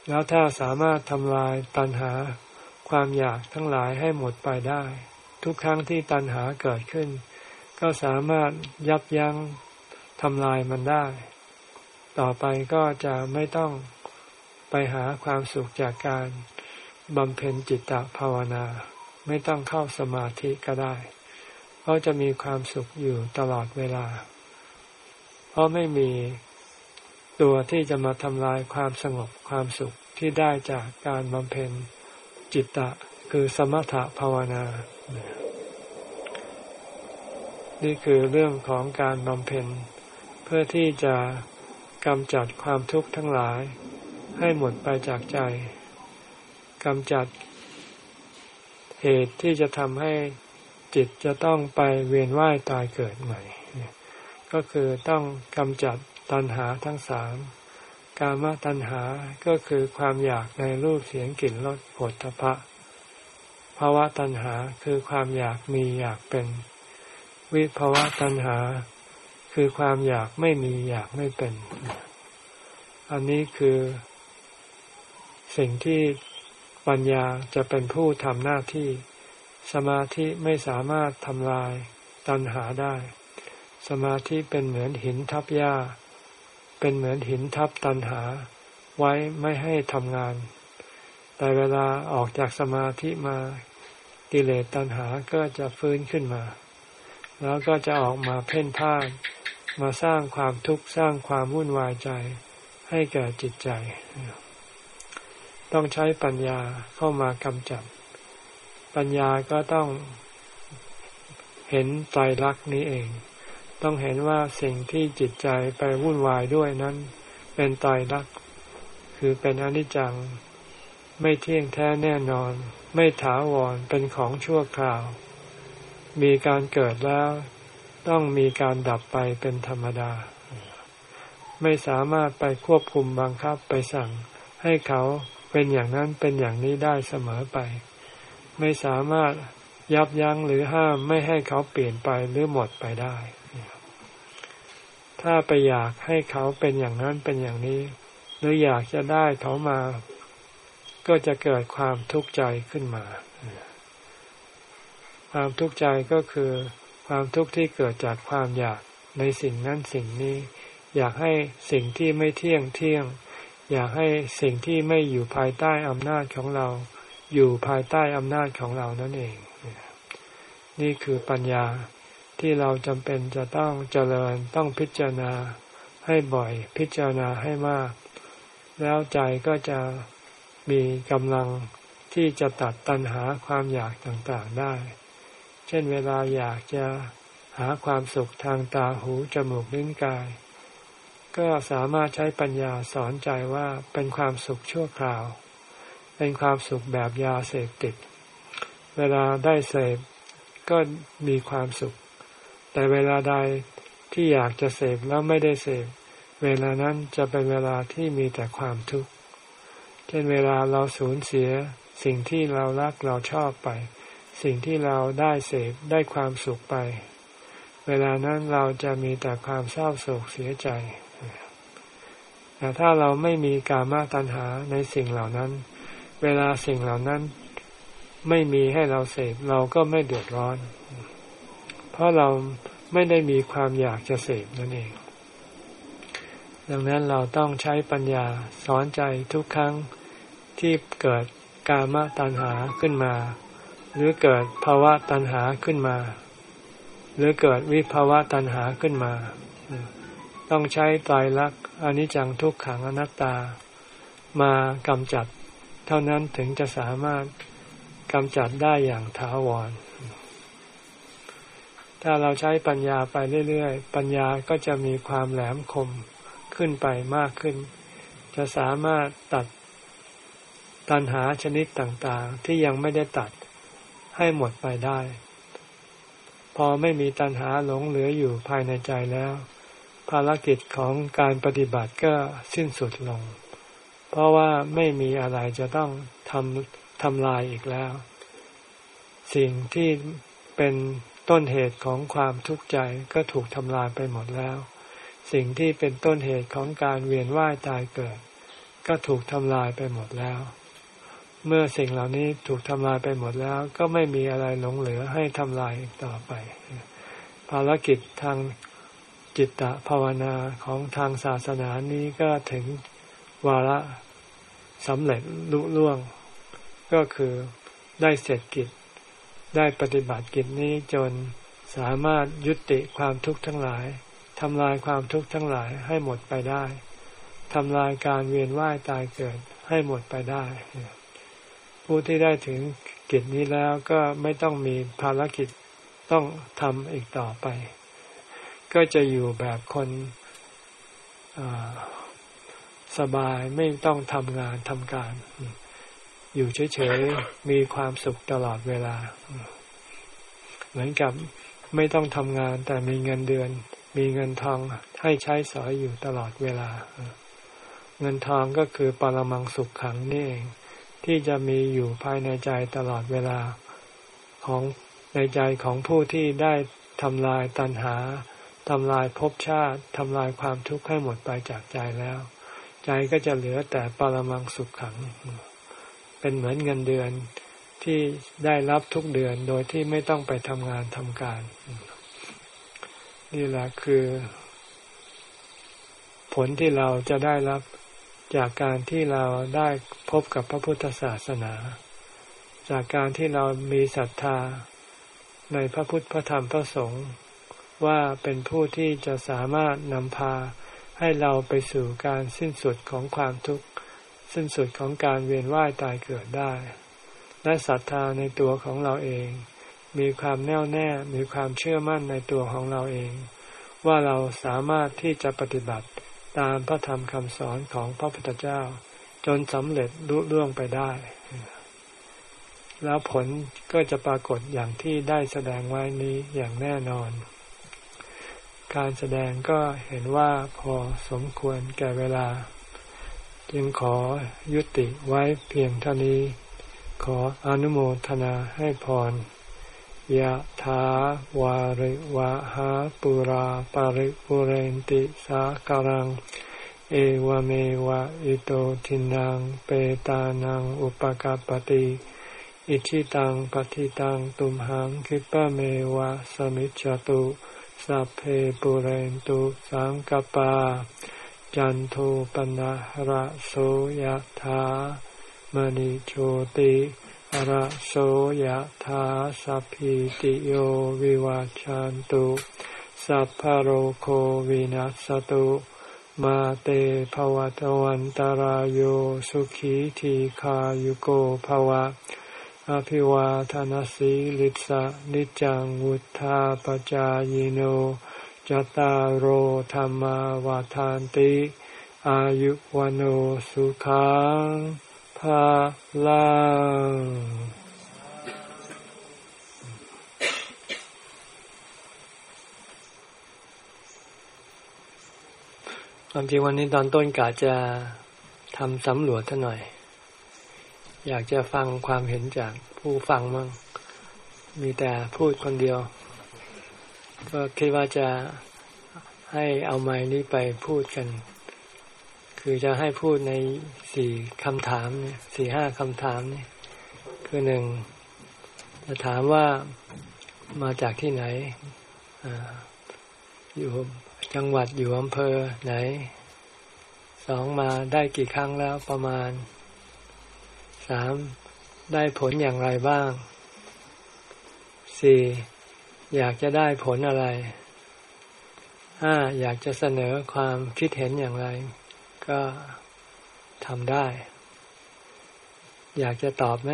แล้วถ้าสามารถทำลายตัณหาความอยากทั้งหลายให้หมดไปได้ ทุกครั้งที่ตัณหาเกิดขึ้น ก็สามารถยับยั้งทำลายมันได้ ต่อไปก็จะไม่ต้องไปหาความสุขจากการบำเพ็ญจิตตภาวนา ไม่ต้องเข้าสมาธิก็ได้ เพราะจะมีความสุขอยู่ตลอดเวลา เพราะไม่มีตัวที่จะมาทำลายความสงบความสุขที่ได้จากการบำเพ็ญจิตตะคือสมถะภาวนา นี่คือเรื่องของการบำเพ็ญ เพื่อที่จะกำจัดความทุกข์ทั้งหลาย ให้หมดไปจากใจกำจัดเหตุที่จะทำให้จิตจะต้องไปเวียนว่ายตายเกิดใหม่ ก็คือต้องกำจัดตัณหาทั้งสามกามตัณหาก็คือความอยากในรูปเสียงกลิ่นรสผลทพะ ภาวะตัณหาคือความอยากมีอยากเป็น วิภาวะตัณหา คือความอยากไม่มีอยากไม่เป็น อันนี้คือ สิ่งที่ปัญญาจะเป็นผู้ทำหน้าที่ สมาธิไม่สามารถทำลายตัณหาได้ สมาธิเป็นเหมือนหินทับหญ้า เป็นเหมือนหินทับตัณหา ไว้ไม่ให้ทำงาน แต่เวลาออกจากสมาธิมากิเลสตัณหาก็จะฟื้นขึ้นมา แล้วก็จะออกมาเพ่นพ่านมาสร้างความทุกข์สร้างความวุ่นวายใจให้แก่จิตใจ ต้องใช้ปัญญาเข้ามากำจัด ปัญญาก็ต้องเห็นไตรลักษณ์นี้เอง ต้องเห็นว่าสิ่งที่จิตใจไปวุ่นวายด้วยนั้น เป็นไตรลักษณ์คือเป็นอนิจจัง ไม่เที่ยงแท้แน่นอน ไม่ถาวรเป็นของชั่วคราว มีการเกิดแล้ว ต้องมีการดับไปเป็นธรรมดา ไม่สามารถไปควบคุมบังคับไปสั่ง ให้เขาเป็นอย่างนั้นเป็นอย่างนี้ได้เสมอไป ไม่สามารถยับยั้งหรือห้ามไม่ให้เขาเปลี่ยนไปหรือหมดไปได้ ถ้าไปอยากให้เขาเป็นอย่างนั้นเป็นอย่างนี้ หรืออยากจะได้เขามา ก็จะเกิดความทุกข์ใจขึ้นมา ความทุกข์ใจก็คือ ความทุกข์ที่เกิดจากความอยากในสิ่งนั้นสิ่งนี้ อยากให้สิ่งที่ไม่เที่ยงเที่ยง อยากให้สิ่งที่ไม่อยู่ภายใต้อำนาจของเรา อยู่ภายใต้อำนาจของเรานั่นเอง นี่คือปัญญาที่เราจำเป็นจะต้องเจริญต้องพิจารณาให้บ่อยพิจารณาให้มาก แล้วใจก็จะ มีกำลังที่จะตัดตัณหาความอยากต่างๆได้ เช่นเวลาอยากจะหาความสุขทางตาหูจมูกลิ้นกาย ก็สามารถใช้ปัญญาสอนใจว่าเป็นความสุขชั่วคราว เป็นความสุขแบบยาเสพติด เวลาได้เสพก็มีความสุข แต่เวลาใดที่อยากจะเสพแล้วไม่ได้เสพ เวลานั้นจะเป็นเวลาที่มีแต่ความทุกข์ ช่นเวลาเราสูญเสียสิ่งที่เรารักเราชอบไป สิ่งที่เราได้เสพได้ความสุขไป เวลานั้นเราจะมีแต่ความเศร้าโศกเสียใจแต่ถ้าเราไม่มีกามาตัณหาในสิ่งเหล่านั้น เวลาสิ่งเหล่านั้นไม่มีให้เราเสพเราก็ไม่เดือดร้อน เพราะเราไม่ได้มีความอยากจะเสพนั่นเอง ดังนั้นเราต้องใช้ปัญญาสอนใจทุกครั้ง ที่เกิดกามตัณหาขึ้นมา หรือเกิดภาวะตัณหาขึ้นมา หรือเกิดวิภาวะตัณหาขึ้นมา ต้องใช้ตายรักอนิจจังทุกขังอนัตตามากำจัด เท่านั้นถึงจะสามารถกำจัดได้อย่างถาวร ถ้าเราใช้ปัญญาไปเรื่อยๆ ปัญญาก็จะมีความแหลมคมขึ้นไปมากขึ้น จะสามารถตัด ตัณหาชนิดต่างๆ ที่ยังไม่ได้ตัดให้หมดไปได้ พอไม่มีตัณหาหลงเหลืออยู่ภายในใจแล้ว ภารกิจของการปฏิบัติก็สิ้นสุดลง เพราะว่าไม่มีอะไรจะต้องทำทำลายอีกแล้ว สิ่งที่เป็นต้นเหตุของความทุกข์ใจก็ถูกทำลายไปหมดแล้ว สิ่งที่เป็นต้นเหตุของการเวียนว่ายตายเกิด ก็ถูกทำลายไปหมดแล้ว เมื่อสิ่งเหล่านี้ถูกทำลายไปหมดแล้ว ก็ไม่มีอะไรหลงเหลือให้ทำลายต่อไป ภารกิจทางจิตตภาวนาของทางศาสนานี้ก็ถึงวาระสำเร็จลุล่วง ก็คือได้เสร็จกิจ ได้ปฏิบัติกิจนี้จนสามารถยุติความทุกข์ทั้งหลายทำลายความทุกข์ทั้งหลายให้หมดไปได้ทำลายการเวียนว่ายตายเกิดให้หมดไปได้ ผู้ที่ได้ถึงกิจนี้แล้วก็ไม่ต้องมีภารกิจต้องทำอีกต่อไป ก็จะอยู่แบบคนสบายไม่ต้องทำงานทำการ อยู่เฉยๆ มีความสุขตลอดเวลา เหมือนกับไม่ต้องทำงานแต่มีเงินเดือน มีเงินทองให้ใช้สอยอยู่ตลอดเวลา เงินทองก็คือปรมังสุขขังนี่เอง ที่จะมีอยู่ภายในใจตลอดเวลาของในใจของผู้ที่ได้ทำลายตัณหาทำลายภพชาติทำลายความทุกข์ให้หมดไปจากใจแล้ว ใจก็จะเหลือแต่ปรมังสุขขัง เป็นเหมือนเงินเดือนที่ได้รับทุกเดือนโดยที่ไม่ต้องไปทำงานทำการ นี่แหละคือ ผลที่เราจะได้รับ จากการที่เราได้พบกับพระพุทธศาสนา จากการที่เรามีศรัทธาในพระพุทธพระธรรมพระสงฆ์ว่าเป็นผู้ที่จะสามารถนำพาให้เราไปสู่การสิ้นสุดของความทุกข์ สิ้นสุดของการเวียนว่ายตายเกิดได้ และศรัทธาในตัวของเราเอง มีความแน่วแน่มีความเชื่อมั่นในตัวของเราเอง ว่าเราสามารถที่จะปฏิบัติ ตามพระธรรมคำสอนของพระพุทธเจ้า จนสำเร็จรุ่ร่วงไปได้ แล้วผลก็จะปรากฏอย่างที่ได้แสดงไว้นี้อย่างแน่นอน การแสดงก็เห็นว่าพอสมควรแก่เวลา จึงขอยุติไว้เพียงเท่านี้ ขออนุโมทนาให้พร ยะถาวาริวะหาปุราปาริปุเรนติสาการัง เอวเมวะอิโตทินังเปตานังอุปกาปติอิชิตังปฏิตังตุมหังคิปะเมวะสมิจจตุสัพเพปุเรนตุสังกปา จันโทปนะระโสยะถามณิโชติ ระโสยธาสัพพิติโยวิวาจันตุสัพพโรโควินัสตุมาเตภวตวันตารโยสุขีทีขายุโกภวะ อภิวาทานสีลิสะนิจังวุธาปจายโนจตารโหธรรมวาทานติ อายุวันโอสุขัง ภาลังความจริงวันนี้ตอนต้นกาจะทำสำรวจท่าหน่อย อยากจะฟังความเห็นจากผู้ฟังมั่งมีแต่พูดคนเดียว ก็คิดว่าจะให้เอาไม้นี้ไปพูดกัน คือจะให้พูดในสี่คำถามเนี่ยสี่ห้าคำถามเนี่ยคือหนึ่งจะถามว่ามาจากที่ไหนออยู่จังหวัดอยู่อำเภอไหน สองมาได้กี่ครั้งแล้วประมาณ สามได้ผลอย่างไรบ้าง สี่อยากจะได้ผลอะไรห้าอยากจะเสนอความคิดเห็นอย่างไร ก็ทำได้ อยากจะตอบไหม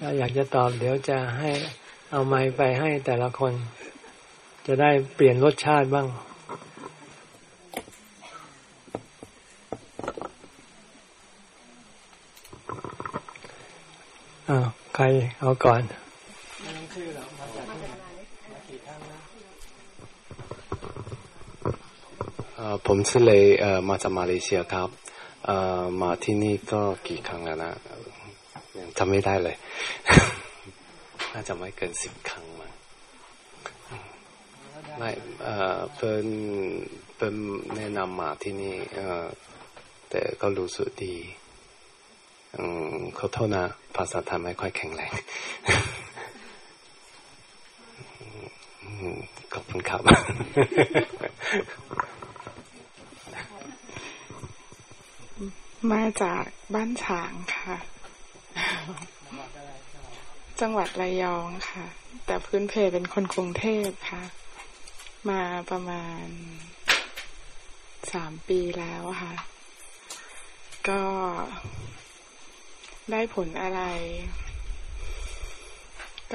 ถ้าอยากจะตอบเดี๋ยวจะให้เอาไม้ไปให้แต่ละคน จะได้เปลี่ยนรสชาติบ้างอ้าวใครเอาก่อนชื่อมาจากที่ไหนมากี่ครั้ง ผมชื่อเลยมาจากมาเลเซียครับมาที่นี่ก็กี่ครั้งแล้วนะยังจำไม่ได้เลย น่าจะไม่เกินสิบครั้งมั้งไม่เพิ่นเพิ่นแนะนำมาที่นี่แต่ก็รู้สึกดีเขาโทษนะ ภาษาไทยไม่ค่อยแข็งแรงขอบคุณครับ มาจากบ้านฉางค่ะ จังหวัดระยองค่ะ แต่พื้นเพเป็นคนกรุงเทพค่ะ มาประมาณสามปีแล้วค่ะ ก็ได้ผลอะไร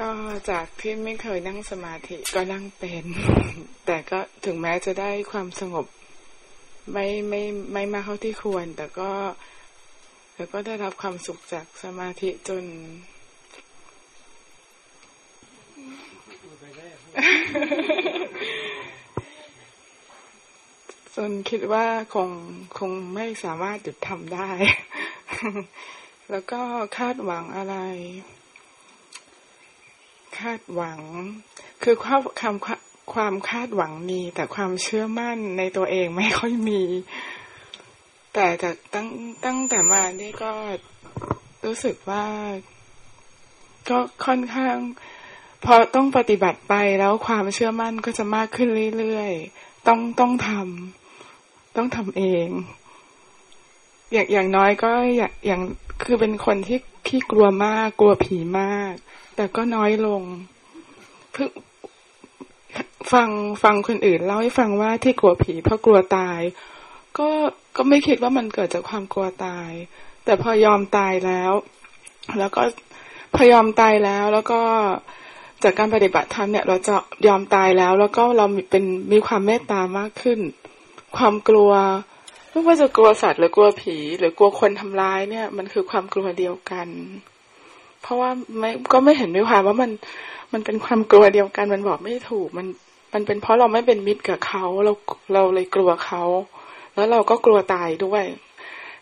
ก็จากที่ไม่เคยนั่งสมาธิก็นั่งเป็น แต่ก็ถึงแม้จะได้ความสงบ ไม่ไม่ไม่มากเท่าที่ควร แต่ก็แต่ก็ได้รับความสุขจากสมาธิจนจนคิดว่าคงคงไม่สามารถหยุดทำได้ แล้วก็คาดหวังอะไร คาดหวัง คือความ ความคาดหวังมี แต่ความเชื่อมั่นในตัวเองไม่ค่อยมี แต่จากตั้งตั้งแต่มานี่ก็รู้สึกว่า ก็ค่อนข้าง พอต้องปฏิบัติไปแล้วความเชื่อมั่นก็จะมากขึ้นเรื่อยๆต้องต้องทำต้องทำเอง อย่างอย่างน้อยก็อย่างอย่างคือเป็นคนที่ขี้กลัวมากกลัวผีมาก แต่ก็น้อยลงเพิ่ง ฟังฟังคนอื่นเล่าให้ฟังว่าที่กลัวผีเพราะกลัวตาย ก็ก็ไม่คิดว่ามันเกิดจากความกลัวตาย แต่พอยอมตายแล้ว แล้วก็พอยอมตายแล้วแล้วก็จากการปฏิบัติธรรมเนี่ยเราจะยอมตายแล้ว แล้วก็เราเป็นมีความเมตตามากขึ้น ความกลัวไม่ว่าจะกลัวสัตว์หรือกลัวผี หรือกลัวคนทำร้ายเนี่ย มันคือความกลัวเดียวกัน เพราะว่าไม่ก็ไม่เห็นไม่ความว่ามัน มันเป็นความกลัวเดียวกันมันบอกไม่ถูกมันมันเป็นเพราะเราไม่เป็นมิตรกับเขาเราเราเลยกลัวเขาแล้วเราก็กลัวตายด้วย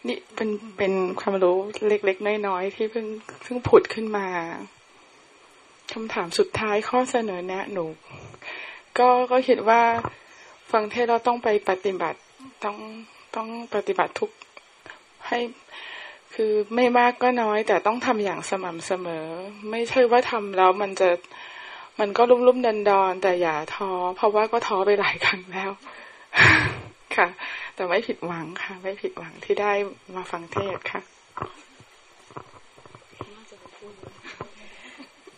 นี่เป็นเป็นความรู้เล็กๆน้อยๆที่เพิ่งเพิ่งผุดขึ้นมาคำถามสุดท้ายข้อเสนอแนะหนูก็ก็คิดว่าฟังเทศเราต้องไปปฏิบัติต้องต้องปฏิบัติทุกให้คือไม่มากก็น้อย แต่ต้องทำอย่างสม่ำเสมอ ไม่ใช่ว่าทำแล้วมันจะ มันก็ลุ่มลุ่มดันดอนแต่อย่าท้อเพราะว่าก็ท้อไปหลายครั้งแล้ว ค่ะ แต่ไม่ผิดหวังค่ะ ไม่ผิดหวังที่ได้มาฟังเทศค่ะ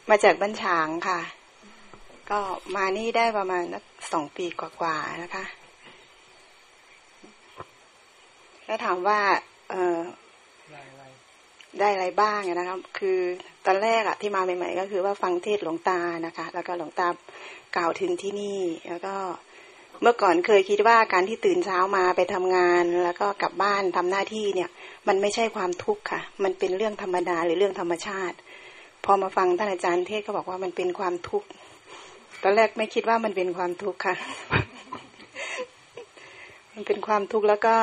มาจากบ้านฉางค่ะ ก็มานี่ได้ประมาณสองปีกว่าๆนะคะ แล้วถามว่า เออ ได้อะไรบ้างนะครับ คือตอนแรกอะที่มาใหม่ ๆ ก็คือว่าฟังเทศหลวงตานะคะ แล้วก็หลวงตากล่าวถึงที่นี่ แล้วก็เมื่อก่อนเคยคิดว่าการที่ตื่นเช้ามาไปทำงาน แล้วก็กลับบ้านทำหน้าที่เนี่ย มันไม่ใช่ความทุกข์ค่ะ มันเป็นเรื่องธรรมดาหรือเรื่องธรรมชาติ พอมาฟังท่านอาจารย์เทศก็บอกว่ามันเป็นความทุกข์ตอนแรกไม่คิดว่ามันเป็นความทุกข์ค่ะ มันเป็นความทุกข์แล้วก็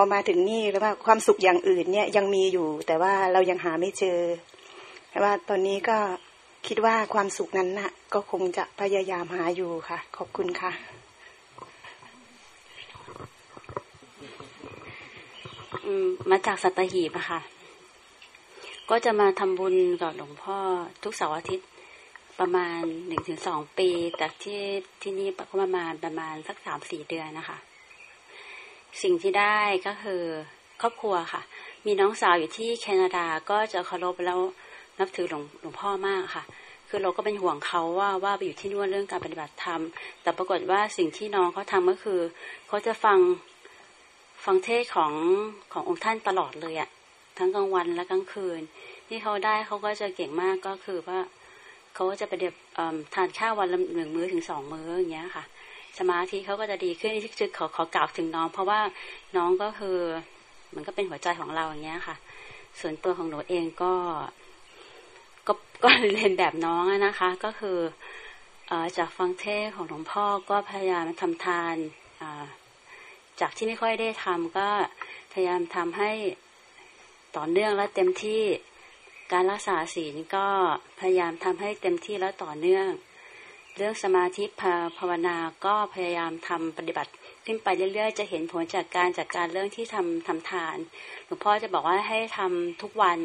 อมาถึงนี่แล้วว่าความสุขอย่างอื่นเนี่ยยังมีอยู่ แต่ว่าเรายังหาไม่เจอแต่ว่าตอนนี้ก็คิดว่าความสุขนั้นน่ะ ก็คงจะพยายามหาอยู่ค่ะ ขอบคุณค่ะมาจากสัตหีบอะค่ะ ก็จะมาทำบุญกับหลวงพ่อทุกเสาร์อาทิตย์ประมาณหนึ่งถึงสองปี แต่ที่ที่นี่ก็ประมาณประมาณสักสามสี่เดือนนะคะ สิ่งที่ได้ก็คือครอบครัวค่ะ มีน้องสาวอยู่ที่แคนาดาก็จะเคารพแล้วนับถือหลวงหลวงพ่อมากค่ะ คือเราก็เป็นห่วงเขาว่าว่าไปอยู่ที่นู่นเรื่องการปฏิบัติธรรม แต่ปรากฏว่าสิ่งที่น้องเขาทาก็คือเขาจะฟังฟังเทศของขององค์ท่านตลอดเลยอะทั้งกลางวันและกลางคืน ที่เขาได้เขาก็จะเก่งมากก็คือว่าเขาก็จะไปเดียบทานข้าววันละหนึ่งมื้อถึงสองมื้ออย่างเงี้ยค่ะ สมาธิเขาก็จะดีขึ้นที่จึกขอขอกล่าวถึงน้อง เพราะว่าน้องก็คือมันก็เป็นหัวใจของเราอย่างเงี้ยค่ะ ส่วนตัวของหนูเองก็ก็ก็เรียนแบบน้องนะคะ ก็คือจากฟังเทศของหลวงพ่อก็พยายามทำทานจากที่ไม่ค่อยได้ทำก็พยายามทำให้ต่อเนื่องและเต็มที่การรักษาศีลก็พยายามทำให้เต็มที่และต่อเนื่อง เรื่องสมาธิภาวนาก็พยายามทำปฏิบัติขึ้นไปเรื่อยๆ จะเห็นผลจากการจากการเรื่องที่ทำทำทานหลวงพ่อจะบอกว่าให้ทำทุกวัน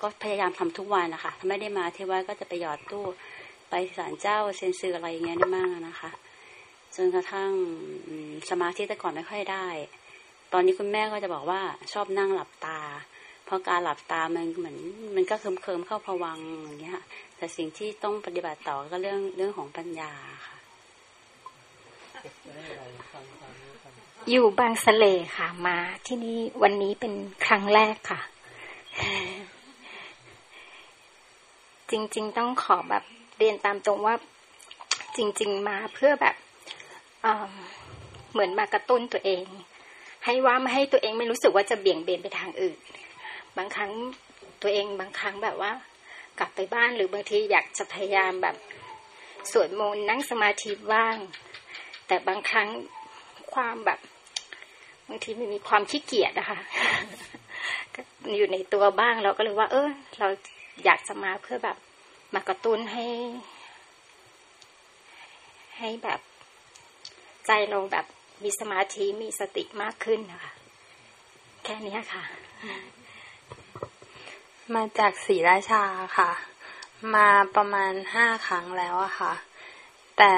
ก็พยายามทำทุกวันนะคะถ้าไม่ได้มาที่วัดก็จะไปหยอดตู้ไปศาลเจ้าเซนซืออะไรอย่างเงี้ยได้มากนะคะจนกระทั่งสมาธิแต่ก่อนไม่ค่อยได้ ตอนนี้คุณแม่ก็จะบอกว่าชอบนั่งหลับตา เพราะการหลับตามันเหมือนมันก็เคิมเคิมเข้าผวังอย่างเงี้ย แต่สิ่งที่ต้องปฏิบัติต่อก็เรื่องเรื่องของปัญญาค่ะ อยู่บางสะเลค่ะมาที่นี่วันนี้เป็นครั้งแรกค่ะ จริง ๆ ต้องขอแบบเรียนตามตรงว่า จริง ๆ มาเพื่อแบบเหมือนมากระตุ้นตัวเอง ให้ว่าไม่ให้ตัวเองไม่รู้สึกว่าจะเบี่ยงเบนไปทางอื่น บางครั้งตัวเองบางครั้งแบบว่า กลับไปบ้านหรือบางทีอยากจะพยายามแบบสวดมนต์นั่งสมาธิบ้าง แต่บางครั้งความแบบบางทีมันมีความขี้เกียจนะคะอยู่ในตัวบ้างเราก็เลยว่า เออเราอยากจะมาเพื่อแบบ มากระตุ้นให้ ให้แบบ ใจเราแบบมีสมาธิมีสติมากขึ้นนะคะ แค่นี้ค่ะ มาจากศรีราชาค่ะ มาประมาณห้าครั้งแล้วอะค่ะ แต่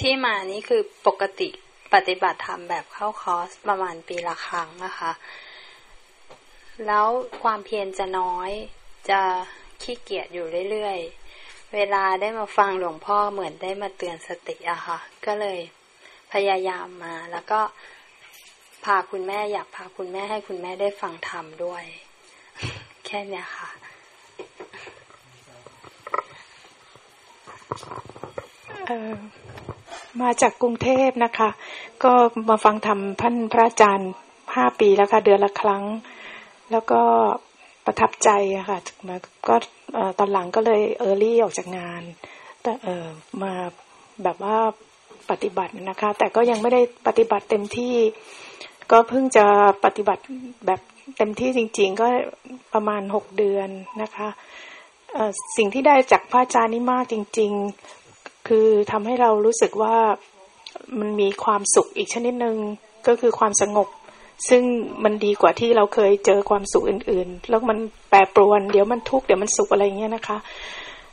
ที่มานี่คือปกติปฏิบัติธรรมแบบเข้าคอร์สประมาณปีละครั้งนะคะ แล้วความเพียรจะน้อยจะขี้เกียจอยู่เรื่อยๆ เวลาได้มาฟังหลวงพ่อเหมือนได้มาเตือนสติอะค่ะ ก็เลยพยายามมาแล้วก็พาคุณแม่อยากพาคุณแม่ให้คุณแม่ได้ฟังธรรมด้วย ค่เนี้ยค่ะเออมาจากกรุงเทพนะคะ ก็มาฟังธรรมท่านพระอาจารย์ห้าปีแล้วค่ะ เดือนละครั้ง แล้วก็ประทับใจะค่ะมาก็ตอนหลังก็เลยเออรี่ออกจากงาน แต่เออมาแบบว่าปฏิบัตินะคะ แต่ก็ยังไม่ได้ปฏิบัติเต็มที่ ก็เพิ่งจะปฏิบัติแบบเต็มที่จริง ๆ ก็ประมาณหกเดือนนะคะสิ่งที่ได้จากพระอาจารย์นี่มากจริง ๆ คือทำให้เรารู้สึกว่ามันมีความสุขอีกชนิดหนึ่งก็คือความสงบ ซึ่งมันดีกว่าที่เราเคยเจอความสุขอื่น ๆ แล้วมันแปรปรวน เดี๋ยวมันทุกข์เดี๋ยวมันสุขอะไรเงี้ยนะคะ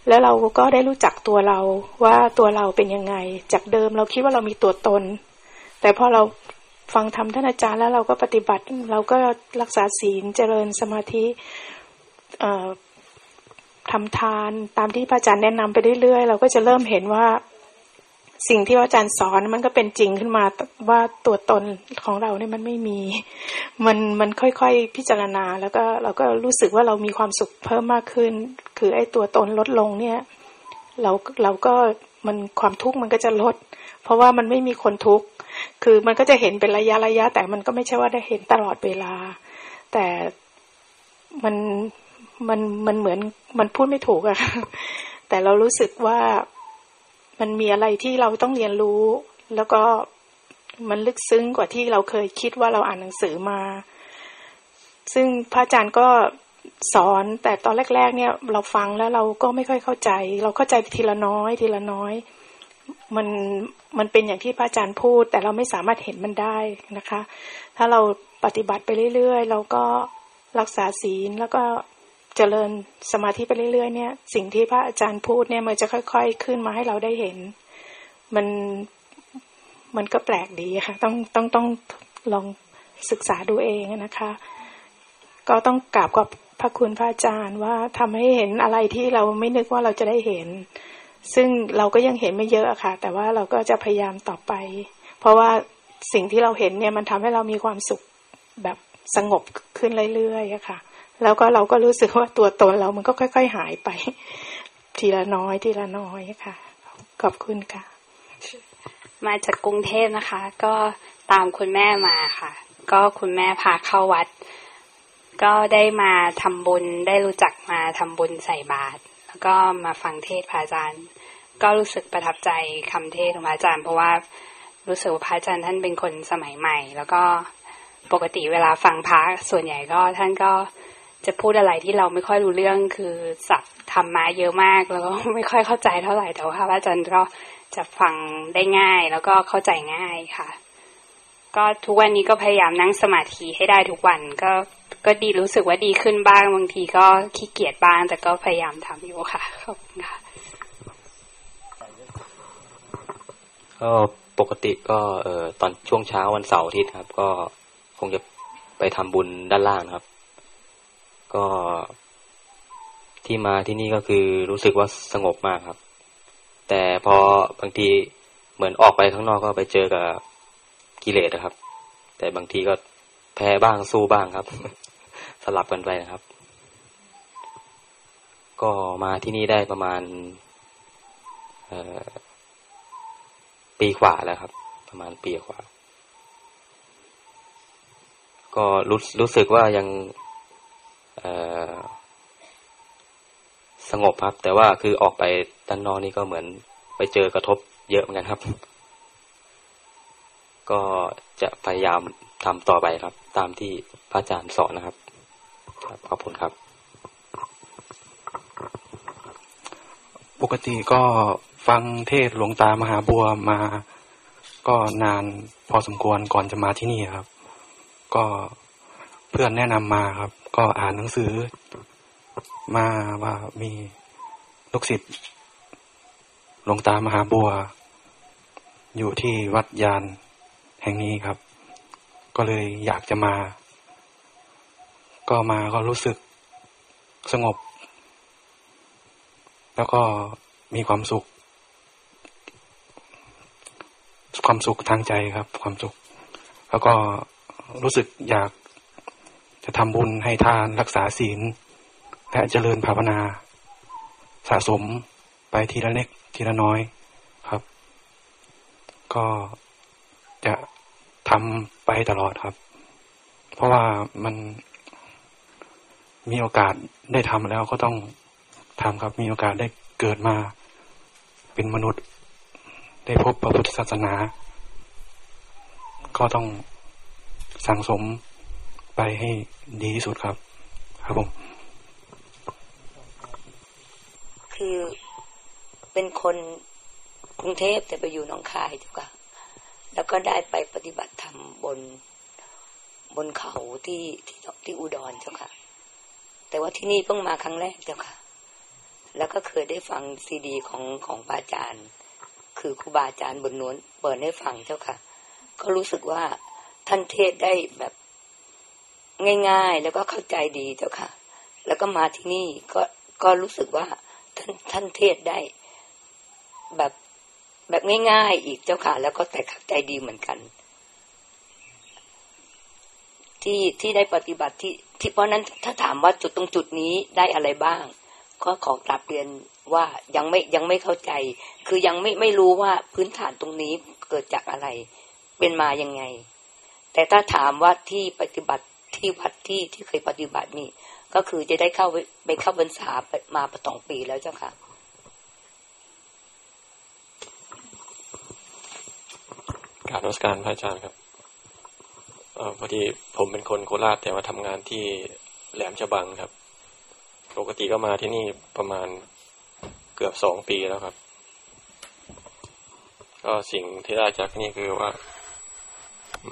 แล้วเราก็ได้รู้จักตัวเราว่าตัวเราเป็นยังไง จากเดิมเราคิดว่าเรามีตัวตน แต่พอเรา ฟังธรรมท่านอาจารย์แล้วเราก็ปฏิบัติ เราก็รักษาศีลเจริญสมาธิทำทานตามที่พระอาจารย์แนะนำไปเรื่อยๆ เราก็จะเริ่มเห็นว่าสิ่งที่อาจารย์สอนมันก็เป็นจริงขึ้นมาว่าตัวตนของเราเนี่ยมันไม่มี มันมันค่อยๆพิจารณา แล้วก็เราก็รู้สึกว่าเรามีความสุขเพิ่มมากขึ้น คือไอ้ตัวตนลดลงเนี่ย เราเราก็มันความทุกข์มันก็จะลด เพราะว่ามันไม่มีคนทุกข์ คือมันก็จะเห็นเป็นระยะระยะ แต่มันก็ไม่ใช่ว่าได้เห็นตลอดเวลา แต่มันมันมันเหมือนมันพูดไม่ถูกอะแต่เรารู้สึกว่ามันมีอะไรที่เราต้องเรียนรู้ แล้วก็มันลึกซึ้งกว่าที่เราเคยคิดว่าเราอ่านหนังสือมา ซึ่งพระอาจารย์ก็สอนแต่ตอนแรก ๆ เนี่ย เราฟังแล้วเราก็ไม่ค่อยเข้าใจ เราเข้าใจทีละน้อย ทีละน้อย มันมันเป็นอย่างที่พระอาจารย์พูด แต่เราไม่สามารถเห็นมันได้นะคะ ถ้าเราปฏิบัติไปเรื่อยๆ เราก็รักษาศีลแล้วก็เจริญสมาธิไปเรื่อยๆเนี่ย สิ่งที่พระอาจารย์พูดเนี่ยมันจะค่อย ๆ ขึ้นมาให้เราได้เห็น มันมันก็แปลกดีค่ะ ต้องต้องต้องลองศึกษาดูเองนะคะ ก็ต้องกราบกับพระคุณพระอาจารย์ว่าทำให้เห็นอะไรที่เราไม่นึกว่าเราจะได้เห็น ซึ่งเราก็ยังเห็นไม่เยอะอะค่ะ แต่ว่าเราก็จะพยายามต่อไป เพราะว่าสิ่งที่เราเห็นเนี่ยมันทำให้เรามีความสุขแบบสงบขึ้นเรื่อยๆอะค่ะ แล้วก็เราก็รู้สึกว่าตัวตนเรามันก็ค่อย ๆ หายไป ทีละน้อยทีละน้อยค่ะ ขอบคุณค่ะ มาจากกรุงเทพนะคะ ก็ตามคุณแม่มาค่ะ ก็คุณแม่พาเข้าวัด ก็ได้มาทำบุญได้รู้จักมาทำบุญใส่บาตร แล้วก็มาฟังเทศพระอาจารย์ ก็รู้สึกประทับใจคำเทศของพระอาจารย์ เพราะว่ารู้สึกว่าพระอาจารย์ท่านเป็นคนสมัยใหม่ แล้วก็ปกติเวลาฟังพระส่วนใหญ่ก็ท่านก็จะพูดอะไรที่เราไม่ค่อยรู้เรื่องคือสับทำมาเยอะมากแล้วก็ไม่ค่อยเข้าใจเท่าไหร่แต่ว่าพระอาจารย์ก็จะฟังได้ง่าย แล้วก็เข้าใจง่ายค่ะ ก็ทุกวันนี้ก็พยายามนั่งสมาธิให้ได้ทุกวันก็ ก็ดีรู้สึกว่าดีขึ้นบ้างบางทีก็ขี้เกียจบ้าง แต่ก็พยายามทำอยู่ค่ะขอบคุณค่ะก็ปกติก็เอ่อตอนช่วงเช้าวันเสาร์อาทิตย์ครับ ก็คงจะไปทำบุญด้านล่างครับ ก็ที่มาที่นี่ก็คือรู้สึกว่าสงบมากครับ แต่พอบางทีเหมือนออกไปข้างนอกก็ไปเจอกับกิเลสนะครับ แต่บางทีก็แพ้บ้างสู้บ้างครับ สลับกันไปนะครับ ก็มาที่นี่ได้ประมาณปีกว่าแล้วครับ ประมาณปีกว่า ก็รู้รู้สึกว่ายังสงบครับ แต่ว่าคือออกไปด้านนอกนี่ก็เหมือนไปเจอกระทบเยอะเหมือนกันครับ ก็จะพยายามทำต่อไปครับ ตามที่พระอาจารย์สอนนะครับ ครับขอบคุณครับ ปกติก็ฟังเทศหลวงตามหาบัวมา ก็นานพอสมควรก่อนจะมาที่นี่ครับ ก็เพื่อนแนะนำมาครับ ก็อ่านหนังสือ มาว่ามีลูกศิษย์หลวงตามหาบัว อยู่ที่วัดยานแห่งนี้ครับ ก็เลยอยากจะมา ก็มาก็รู้สึกสงบ แล้วก็มีความสุข ความสุขทางใจครับ ความสุข แล้วก็รู้สึกอยากจะทำบุญให้ทานรักษาศีล และเจริญภาวนา สะสมไปทีละเล็กทีละน้อยครับ ก็จะทำไปตลอดครับ เพราะว่ามัน มีโอกาสได้ทำแล้วก็ต้องทำครับ มีโอกาสได้เกิดมา เป็นมนุษย์ ได้พบพระพุทธศาสนา ก็ต้องสั่งสมไปให้ดีที่สุดครับ ครับผม คือเป็นคนกรุงเทพแต่ไปอยู่หนองคายจ้าค่ะแล้วก็ได้ไปปฏิบัติธรรมบนบนเขาที่ที่ที่อุดรเจ้าค่ะ แต่ว่าที่นี่เพิ่งมาครั้งแรกเจ้าค่ะ แล้วก็เคยได้ฟังซีดีของของปาจารย์ คือครูบาอาจารย์บนนู้นเปิดให้ฟังเจ้าค่ะ ก็รู้สึกว่าท่านเทศได้แบบง่ายๆ แล้วก็เข้าใจดีเจ้าค่ะ แล้วก็มาที่นี่ก็ก็รู้สึกว่าท่านท่านเทศได้ แบบแบบง่ายๆ อีกเจ้าค่ะ แล้วก็แต่ขับใจดีเหมือนกัน ที่ที่ได้ปฏิบัติที่ที่เพราะนั้นถ้าถามว่าจุดตรงจุดนี้ได้อะไรบ้าง ก็ขอกลับเรียนว่ายังไม่ยังไม่เข้าใจ คือยังไม่ไม่รู้ว่าพื้นฐานตรงนี้เกิดจากอะไร เป็นมายังไง แต่ถ้าถามว่าที่ปฏิบัติที่วัดที่ที่เคยปฏิบัตินี่ ก็คือจะได้เข้าไปเข้าบรรษามาประตองปีแล้วเจ้าค่ะกาบนมัสการพระอาจารย์ครับ อพอดีผมเป็นคนโคราชแต่ว่าทำงานที่แหลมฉบังครับ ปกติก็มาที่นี่ประมาณเกือบสองปีแล้วครับ ก็สิ่งที่ได้จากนี่คือว่า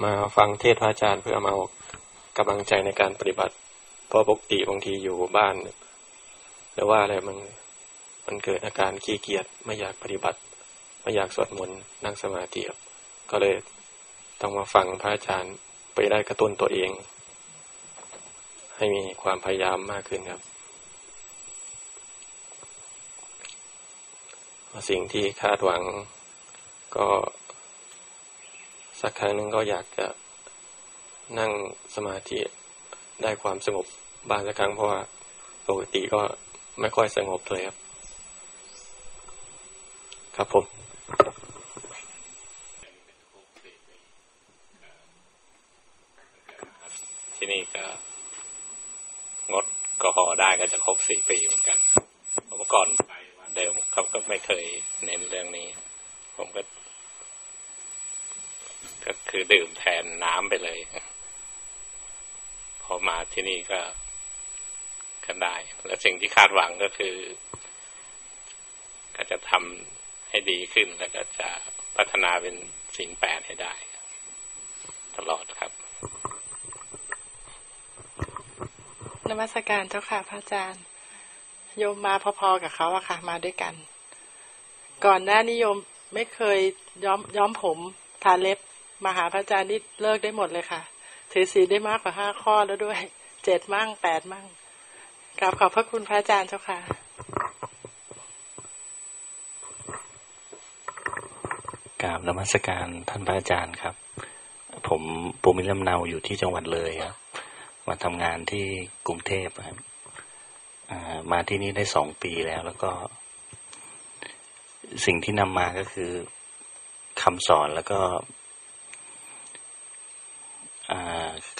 มาฟังเทศพระอาจารย์เพื่อมากำลังใจในการปฏิบัติ เพราะปกติบางทีอยู่บ้าน หรือว่าอะไรมันมันเกิดอาการขี้เกียจไม่อยากปฏิบัติ ไม่อยากสวดมนต์นั่งสมาธิก็เลยต้องมาฟังพระอาจารย์ ไปได้กระตุ้นตัวเอง ให้มีความพยายามมากขึ้นครับ สิ่งที่คาดหวังก็สักครั้งหนึ่งก็อยากจะนั่งสมาธิได้ความสงบบ้างสักครั้งเพราะว่าปกติก็ไม่ค่อยสงบเลยครับ ครับผม ที่นี่ก็งดก็หอได้ก็จะครบสี่ปีเหมือนกันเมื่อก่อนเดิมเขาก็ไม่เคยเน้นเรื่องนี้ ผมก็ ก็คือดื่มแทนน้ำไปเลย พอมาที่นี่ก็กันได้ และสิ่งที่คาดหวังก็คือ ก็จะทำให้ดีขึ้นแล้วก็จะพัฒนาเป็นสิ่งแปดให้ได้ ตลอดครับ นมัสการเจ้าค่ะพระอาจารย์ โยมมาพอๆกับเขาอะค่ะ มาด้วยกัน ก่อนหน้านิยมไม่เคยย้อมย้อมผมทาเล็บมาหาพระอาจารย์นี่เลิกได้หมดเลยค่ะ ถือศีลได้มากกว่าห้าข้อแล้วด้วยเจ็ดมั่งแปดมั่งกราบขอบพระคุณพระอาจารย์เจ้าค่ะกราบนมัสการท่านพระอาจารย์ครับ ผมปูมิลำเนาอยู่ที่จังหวัดเลยครับ มาทำงานที่กรุงเทพครับมาที่นี่ได้สองปีแล้ว แล้วก็ สิ่งที่นำมาก็คือคำสอนแล้วก็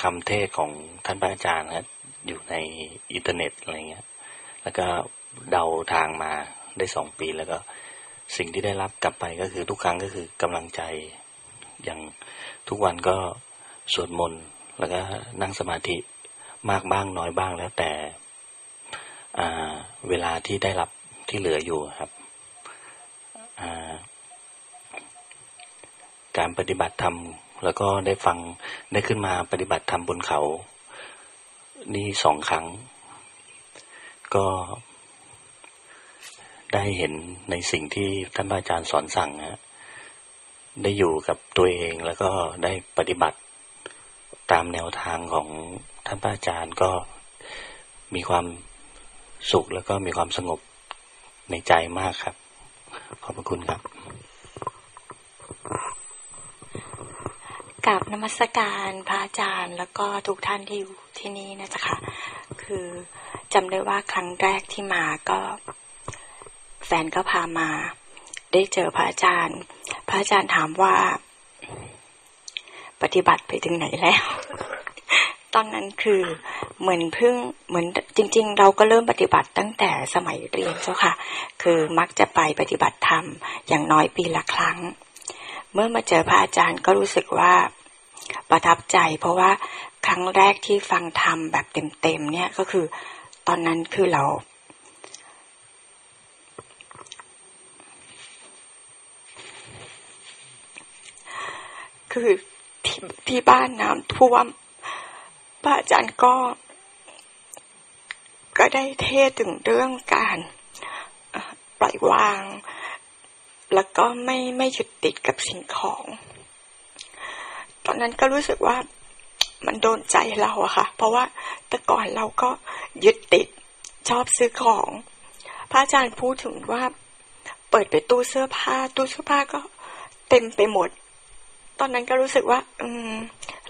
คำเทศของท่านพระอาจารย์นะอยู่ในอินเทอร์เน็ตอะไรเงี้ย แล้วก็เดาทางมาได้สองปีแล้วก็สิ่งที่ได้รับกลับไปก็คือทุกครั้งก็คือกำลังใจ อย่างทุกวันก็สวดมนต์แล้วก็นั่งสมาธิ มากบ้างน้อยบ้างแล้วแต่เวลาที่ได้รับที่เหลืออยู่ครับการปฏิบัติธรรมแล้วก็ได้ฟังได้ขึ้นมาปฏิบัติธรรมบนเขา นี่สองครั้ง ก็ได้เห็นในสิ่งที่ท่านอาจารย์สอนสั่งนะได้อยู่กับตัวเองแล้วก็ได้ปฏิบัติตามแนวทางของ ท่านพระอาจารย์ก็มีความสุขแล้วก็มีความสงบในใจมากครับ ขอบพระคุณครับกับนมัสการพระอาจารย์แล้วก็ทุกท่านที่อยู่ที่นี่นะจ๊ะค่ะคือจำได้ว่าครั้งแรกที่มาก็ แฟนก็พามา ได้เจอพระอาจารย์ พระอาจารย์ถามว่า ปฏิบัติไปถึงไหนแล้ว ตอนนั้นคือเหมือนเพิ่งเหมือนจริง ๆ เราก็เริ่มปฏิบัติตั้งแต่สมัยเรียนเจ้าค่ะ คือมักจะไปปฏิบัติธรรมอย่างน้อยปีละครั้ง เมื่อมาเจอพระอาจารย์ก็รู้สึกว่าประทับใจ เพราะว่าครั้งแรกที่ฟังธรรมแบบเต็มๆเนี่ยก็คือ ตอนนั้นคือเราคือที่ที่บ้านน้ำท่วม ระอาจารย์ก็ ก็ได้เทศถึงเรื่องการปล่อยวาง แล้วก็ไม่ไม่ยึดติดกับสิ่งของ ตอนนั้นก็รู้สึกว่ามันโดนใจเราอะค่ะ เพราะว่าแต่ก่อนเราก็ยึดติดชอบซื้อของ พระอาจารย์พูดถึงว่า เปิดไปตู้เสื้อผ้า ตู้เสื้อผ้าก็เต็มไปหมด ตอนนั้นก็รู้สึกว่า อืม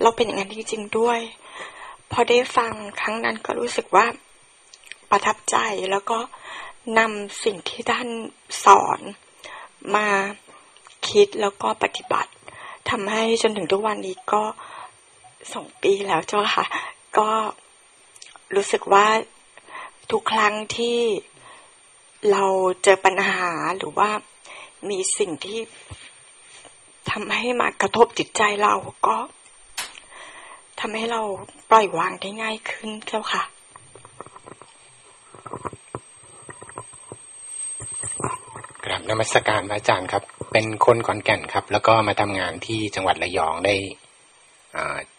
เราเป็นอย่างนั้นจริงๆด้วย พอได้ฟังครั้งนั้นก็รู้สึกว่าประทับใจแล้วก็นำสิ่งที่ท่านสอนมาคิดแล้วก็ปฏิบัติทำให้จนถึงทุกวันนี้ก็สองปีแล้วเจ้าค่ะ ก็รู้สึกว่าทุกครั้งที่เราเจอปัญหาหรือว่ามีสิ่งที่ทำให้มากระทบจิตใจเราก็ ทำให้เราปล่อยวางได้ง่ายขึ้นเจ้าค่ะ กราบนมัสการพระอาจารย์ครับ เป็นคนขอนแก่นครับ แล้วก็มาทำงานที่จังหวัดระยองได้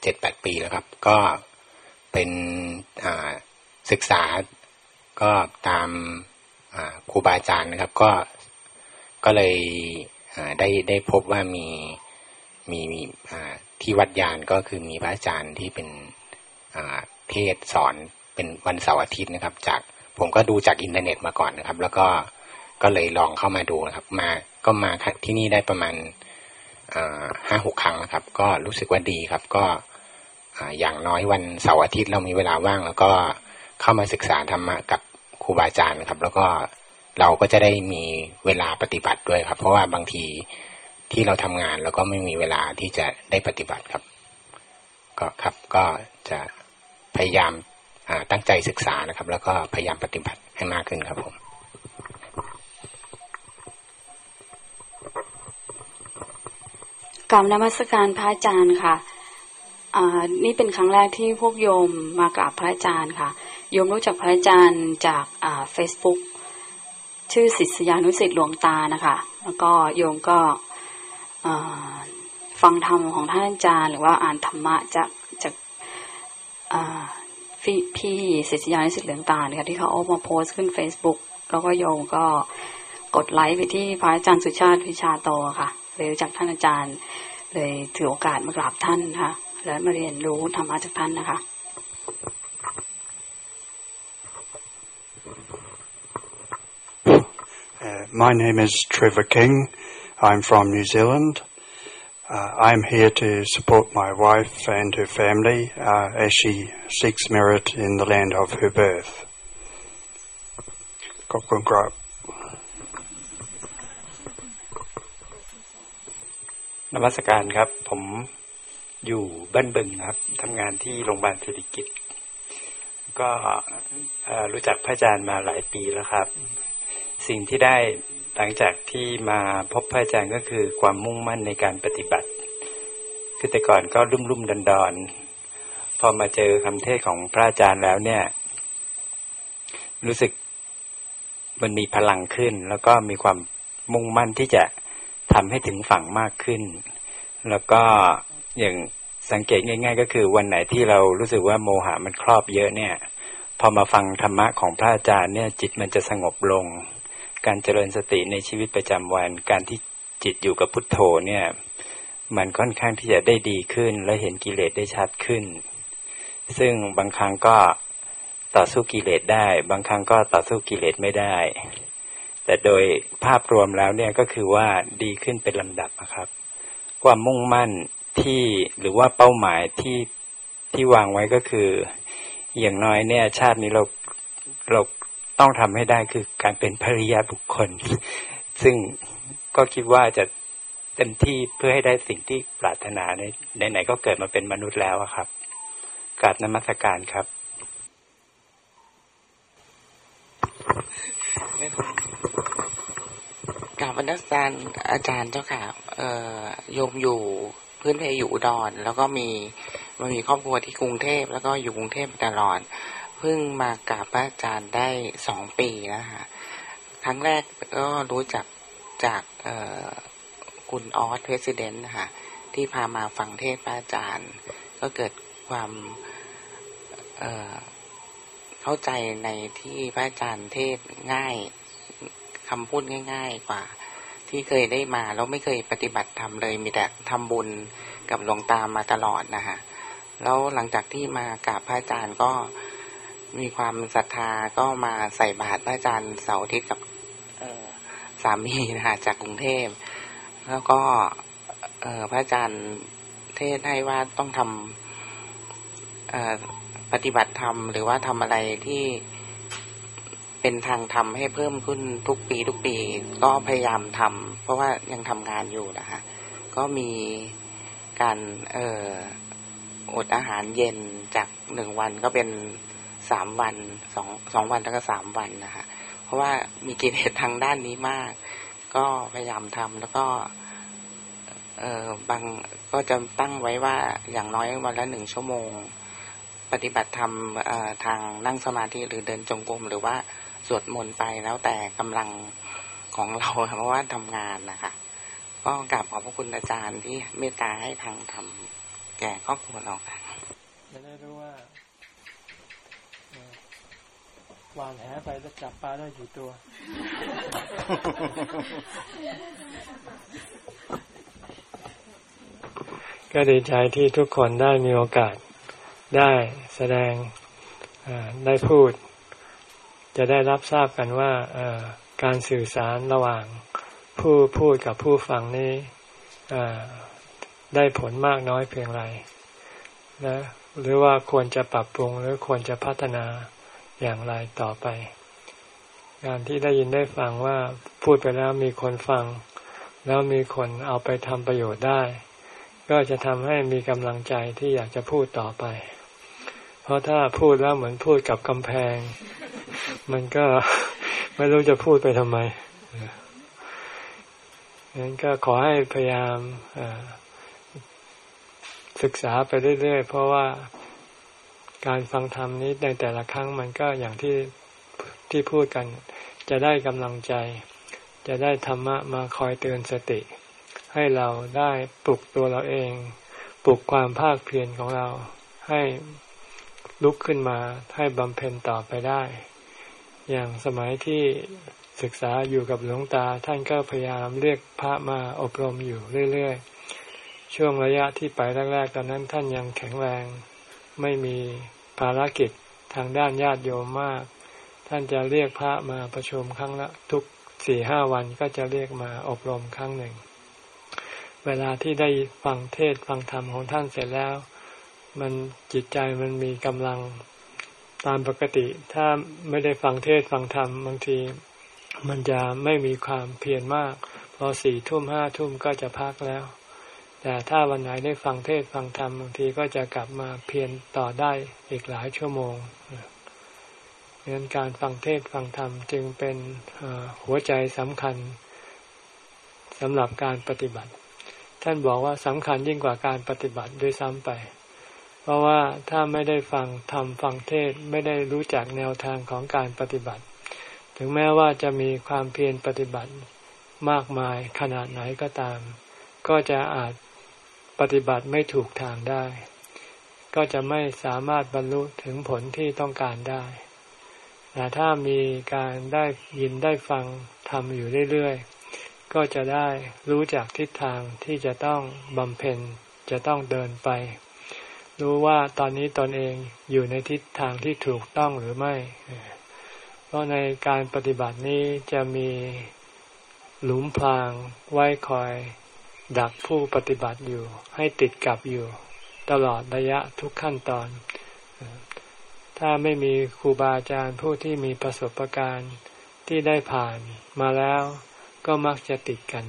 เจ็ดแปดปีแล้วครับ ก็เป็นศึกษาก็ตามครูบาอาจารย์นะครับ ก็ก็เลยได้ได้พบว่ามีมีมี ที่วัดยานก็คือมีพระอาจารย์ที่เป็นเทศสอนเป็นวันเสาร์อาทิตย์นะครับ จากผมก็ดูจากอินเทอร์เน็ตมาก่อนนะครับ แล้วก็ก็เลยลองเข้ามาดูนะครับ มาก็มาที่นี่ได้ประมาณห้าหกครั้งนะครับ ก็รู้สึกว่าดีครับ ก็อย่างน้อยวันเสาร์อาทิตย์เรามีเวลาว่าง แล้วก็เข้ามาศึกษาธรรมะกับครูบาอาจารย์ครับ แล้วก็เราก็จะได้มีเวลาปฏิบัติด้วยครับ เพราะว่าบางที ที่เราทำงานแล้วก็ไม่มีเวลาที่จะได้ปฏิบัติครับ ก็ครับก็จะพยายามตั้งใจศึกษานะครับ แล้วก็พยายามปฏิบัติให้มากขึ้นครับผมกราบนมัสการพระอาจารย์ค่ะนี่เป็นครั้งแรกที่พวกโยมมากราบพระอาจารย์ค่ะ โยมรู้จักพระอาจารย์จากเฟซบุ๊กชื่อศิษยานุสิ์หลวงตานะคะ แล้วก็โยมก็ ฟังธรรมของท่านอาจารย์ หรือว่าอ่านธรรมะจากจากพี่ศิษยานุสิทธิ์หลวงตาเนี่ยที่เขาเอามาโพสต์ขึ้น Facebook แล้วก็โยมก็กดไลค์ไปที่พระอาจารย์สุชาติวิชาโตค่ะเลยจักท่านอาจารย์ เลยถือโอกาสมากราบท่านค่ะ และมาเรียนรู้ธรรมะจากท่านนะคะ Uh, my name is Trevor King. I'm from New Zealand. Uh, I'm here to support my wife and her family uh, as she seeks merit in the land of her birth. ขอบคุณครับนมัสการครับ ผมอยู่บ้านบึงครับทำงานที่โรงพยาบาลเศรษฐกิจก็รู้จักพระอาจารย์มาหลายปีแล้วครับ สิ่งที่ได้ หลังจากที่มาพบพระอาจารย์ก็คือความมุ่งมั่นในการปฏิบัติ คือแต่ก่อนก็รุ่มรุ่มดอนดอนพอมาเจอคำเทศของพระอาจารย์แล้วเนี่ย รู้สึกมันมีพลังขึ้น แล้วก็มีความมุ่งมั่นที่จะทำให้ถึงฝั่งมากขึ้น แล้วก็อย่างสังเกตง่าย ๆ ก็คือวันไหนที่เรารู้สึกว่าโมหะมันครอบเยอะเนี่ย พอมาฟังธรรมะของพระอาจารย์เนี่ย จิตมันจะสงบลง การเจริญสติในชีวิตประจำวัน การที่จิตอยู่กับพุทโธเนี่ย มันค่อนข้างที่จะได้ดีขึ้น และเห็นกิเลสได้ชัดขึ้น ซึ่งบางครั้งก็ต่อสู้กิเลสได้ บางครั้งก็ต่อสู้กิเลสไม่ได้ แต่โดยภาพรวมแล้วเนี่ยก็คือว่าดีขึ้นเป็นลำดับนะครับ ความมุ่งมั่นที่หรือว่าเป้าหมายที่ที่วางไว้ก็คือ อย่างน้อยเนี่ย ชาตินี้เราเรา ต้องทำให้ได้คือการเป็นภริยาบุคคล ซึ่งก็คิดว่าจะเต็มที่เพื่อให้ได้สิ่งที่ปรารถนาในไหนๆก็เกิดมาเป็นมนุษย์แล้วครับกราบนมัสการครับกราบรรดาจารย์อาจารย์เจ้าค่ะเอ่อโยมอยู่พื้นเพอยู่อุดร แล้วก็มีมันมีครอบครัวที่กรุงเทพแล้วก็อยู่กรุงเทพตลอด เพิ่งมากราบพระอาจารย์ได้สองปีแล้วค่ะครั้งแรกก็รู้จักจากคุณออสเพรสิดเนต์นะคะที่พามาฟังเทศพระอาจารย์ ก็เกิดความเเข้าใจในที่พระอาจารย์เทศง่ายคำพูดง่าย ๆ กว่า ที่เคยได้มาแล้วไม่เคยปฏิบัติทำเลย มีแต่ทำบุญกับหลวงตามมาตลอดนะคะแล้วหลังจากที่มากราบพระอาจารย์ก็ มีความศรัทธาก็มาใส่บาตรพระอาจารย์เสาร์อาทิตย์กับสามีนะคะจากกรุงเทพ แล้วก็พระอาจารย์เทศให้ว่าต้องทำปฏิบัติธรรม หรือว่าทำอะไรที่เป็นทางทำให้เพิ่มขึ้นทุกปีทุกปี ก็พยายามทำเพราะว่ายังทำงานอยู่นะคะ ก็มีการเออดอาหารเย็นจากหนึ่งวันก็เป็น สามวันสองสองวันแล้วก็สามวันนะคะเพราะว่ามีกิเลสทางด้านนี้มาก ก็พยายามทำแล้วก็ เออบางก็จะตั้งไว้ว่าอย่างน้อยวันละหนึ่งชั่วโมง ปฏิบัติธรรมทางนั่งสมาธิหรือเดินจงกรมหรือว่าสวดมนต์ไปแล้วแต่กำลังของเราเพราะว่าทำงานนะคะก็กราบขอบพระคุณอาจารย์ที่เมตตาให้ทางทำแก่ครอบครัวเราค่ะได้รู้ว่า วานแหไปจะจับปลาได้กี่ตัว ก็ดีใจที่ทุกคนได้มีโอกาสได้แสดงได้พูด จะได้รับทราบกันว่าการสื่อสารระหว่างผู้พูดกับผู้ฟังนี้ได้ผลมากน้อยเพียงไรนะหรือว่าควรจะปรับปรุงหรือควรจะพัฒนา อย่างไรต่อไป การที่ได้ยินได้ฟังว่าพูดไปแล้วมีคนฟัง แล้วมีคนเอาไปทำประโยชน์ได้ ก็จะทำให้มีกำลังใจที่อยากจะพูดต่อไป เพราะถ้าพูดแล้วเหมือนพูดกับกำแพง มันก็ไม่รู้จะพูดไปทำไมงั้นก็ขอให้พยายามศึกษาไปเรื่อยๆ เพราะว่า การฟังธรรมนี้ในแต่ละครั้งมันก็อย่างที่ที่พูดกัน จะได้กำลังใจ จะได้ธรรมะมาคอยเตือนสติ ให้เราได้ปลุกตัวเราเอง ปลุกความภาคเพียรของเราให้ลุกขึ้นมาให้บำเพ็ญต่อไปได้ อย่างสมัยที่ศึกษาอยู่กับหลวงตาท่านก็พยายามเรียกพระมาอบรมอยู่เรื่อย ๆ ช่วงระยะที่ไปแรกๆตอนนั้นท่านยังแข็งแรง ไม่มีภารกิจทางด้านญาติโยมมาก ท่านจะเรียกพระมาประชุมครั้งละทุกสี่ห้าวันก็จะเรียกมาอบรมครั้งหนึ่ง เวลาที่ได้ฟังเทศฟังธรรมของท่านเสร็จแล้ว มันจิตใจมันมีกำลังตามปกติ ถ้าไม่ได้ฟังเทศฟังธรรมบางที มันจะไม่มีความเพียรมาก พอสี่ทุ่มห้าทุ่มก็จะพักแล้ว แต่ถ้าวันไหนได้ฟังเทศฟังธรรมบางทีก็จะกลับมาเพียรต่อได้อีกหลายชั่วโมงดังนั้นการฟังเทศฟังธรรมจึงเป็นหัวใจสำคัญสำหรับการปฏิบัติ ท่านบอกว่าสำคัญยิ่งกว่าการปฏิบัติด้วยซ้ำไป เพราะว่าถ้าไม่ได้ฟังธรรมฟังเทศไม่ได้รู้จักแนวทางของการปฏิบัติ ถึงแม้ว่าจะมีความเพียรปฏิบัติมากมายขนาดไหนก็ตาม ก็จะอาจ ปฏิบัติไม่ถูกทางได้ ก็จะไม่สามารถบรรลุถึงผลที่ต้องการได้แต่ถ้ามีการได้ยินได้ฟังทำอยู่เรื่อยๆ ก็จะได้รู้จักทิศทางที่จะต้องบำเพ็ญจะต้องเดินไป รู้ว่าตอนนี้ตนเองอยู่ในทิศทางที่ถูกต้องหรือไม่ เพราะในการปฏิบัตินี้จะมีหลุมพรางไว้คอย ดักผู้ปฏิบัติอยู่ ให้ติดกับอยู่ ตลอดระยะทุกขั้นตอน ถ้าไม่มีครูบาอาจารย์ผู้ที่มีประสบการณ์ที่ได้ผ่านมาแล้วก็มักจะติดกัน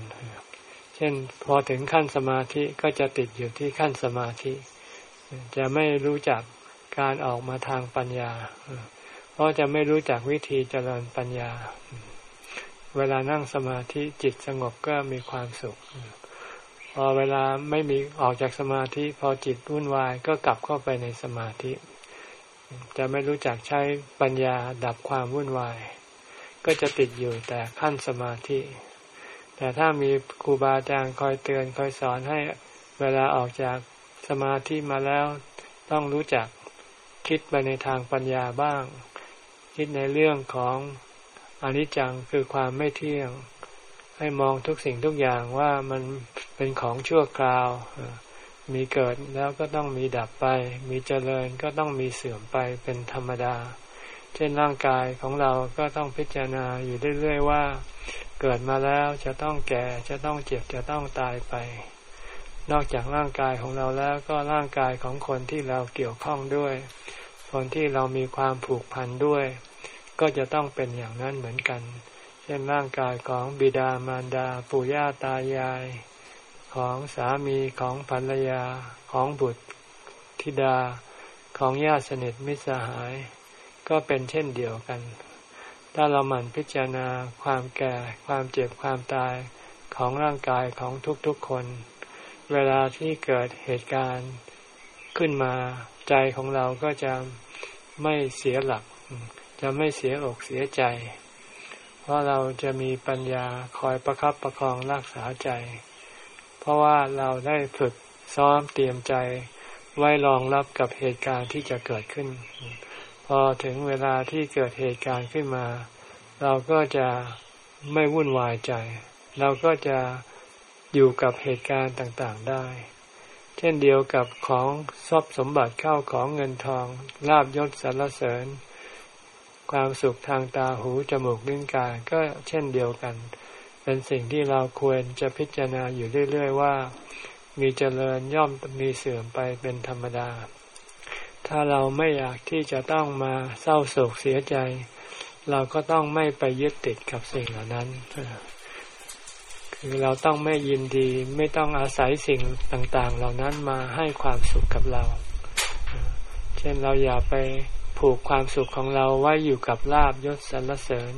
เช่นพอถึงขั้นสมาธิก็จะติดอยู่ที่ขั้นสมาธิ จะไม่รู้จักการออกมาทางปัญญา เพราะจะไม่รู้จักวิธีเจริญปัญญา เวลานั่งสมาธิจิตสงบก็มีความสุข พอเวลาไม่มีออกจากสมาธิ พอจิตวุ่นวายก็กลับเข้าไปในสมาธิ จะไม่รู้จักใช้ปัญญาดับความวุ่นวาย ก็จะติดอยู่แต่ขั้นสมาธิ แต่ถ้ามีครูบาอาจารย์คอยเตือนคอยสอนให้เวลาออกจากสมาธิมาแล้วต้องรู้จักคิดไปในทางปัญญาบ้าง คิดในเรื่องของอนิจจังคือความไม่เที่ยง ให้มองทุกสิ่งทุกอย่างว่ามัน เป็นของชั่วคราว มีเกิดแล้วก็ต้องมีดับไป มีเจริญก็ต้องมีเสื่อมไปเป็นธรรมดา เช่นร่างกายของเราก็ต้องพิจารณาอยู่เรื่อยๆว่า เกิดมาแล้วจะต้องแก่จะต้องเจ็บจะต้องตายไป นอกจากร่างกายของเราแล้วก็ร่างกายของคนที่เราเกี่ยวข้องด้วย คนที่เรามีความผูกพันด้วย ก็จะต้องเป็นอย่างนั้นเหมือนกัน เช่นร่างกายของบิดามารดา ปู่ย่าตายาย ของสามีของภรรยาของบุตรธิดาของญาติสนิทมิตรสหาย ก็เป็นเช่นเดียวกัน ถ้าเราหมั่นพิจารณาความแก่ความเจ็บความตายของร่างกายของทุกๆคน เวลาที่เกิดเหตุการณ์ขึ้นมาใจของเราก็จะไม่เสียหลัก จะไม่เสียอกเสียใจ เพราะเราจะมีปัญญาคอยประครับประคองรักษาใจ เพราะว่าเราได้ฝึกซ้อมเตรียมใจไว้รองรับกับเหตุการณ์ที่จะเกิดขึ้น พอถึงเวลาที่เกิดเหตุการณ์ขึ้นมา เราก็จะไม่วุ่นวายใจ เราก็จะอยู่กับเหตุการณ์ต่างๆได้ เช่นเดียวกับของทรัพย์สมบัติเข้าของเงินทองลาบยศสรรเสริญ ความสุขทางตาหูจมูกลิ้นกายก็เช่นเดียวกัน เป็นสิ่งที่เราควรจะพิจารณาอยู่เรื่อย ๆ ว่า มีเจริญย่อมมีเสื่อมไปเป็นธรรมดา ถ้าเราไม่อยากที่จะต้องมาเศร้าโศกเสียใจ เราก็ต้องไม่ไปยึดติดกับสิ่งเหล่านั้น คือเราต้องไม่ยินดีไม่ต้องอาศัยสิ่งต่างๆ เหล่านั้นมาให้ความสุขกับเรา เช่นเราอย่าไปผูกความสุขของเราไว้อยู่กับลาบยศสรรเสริญ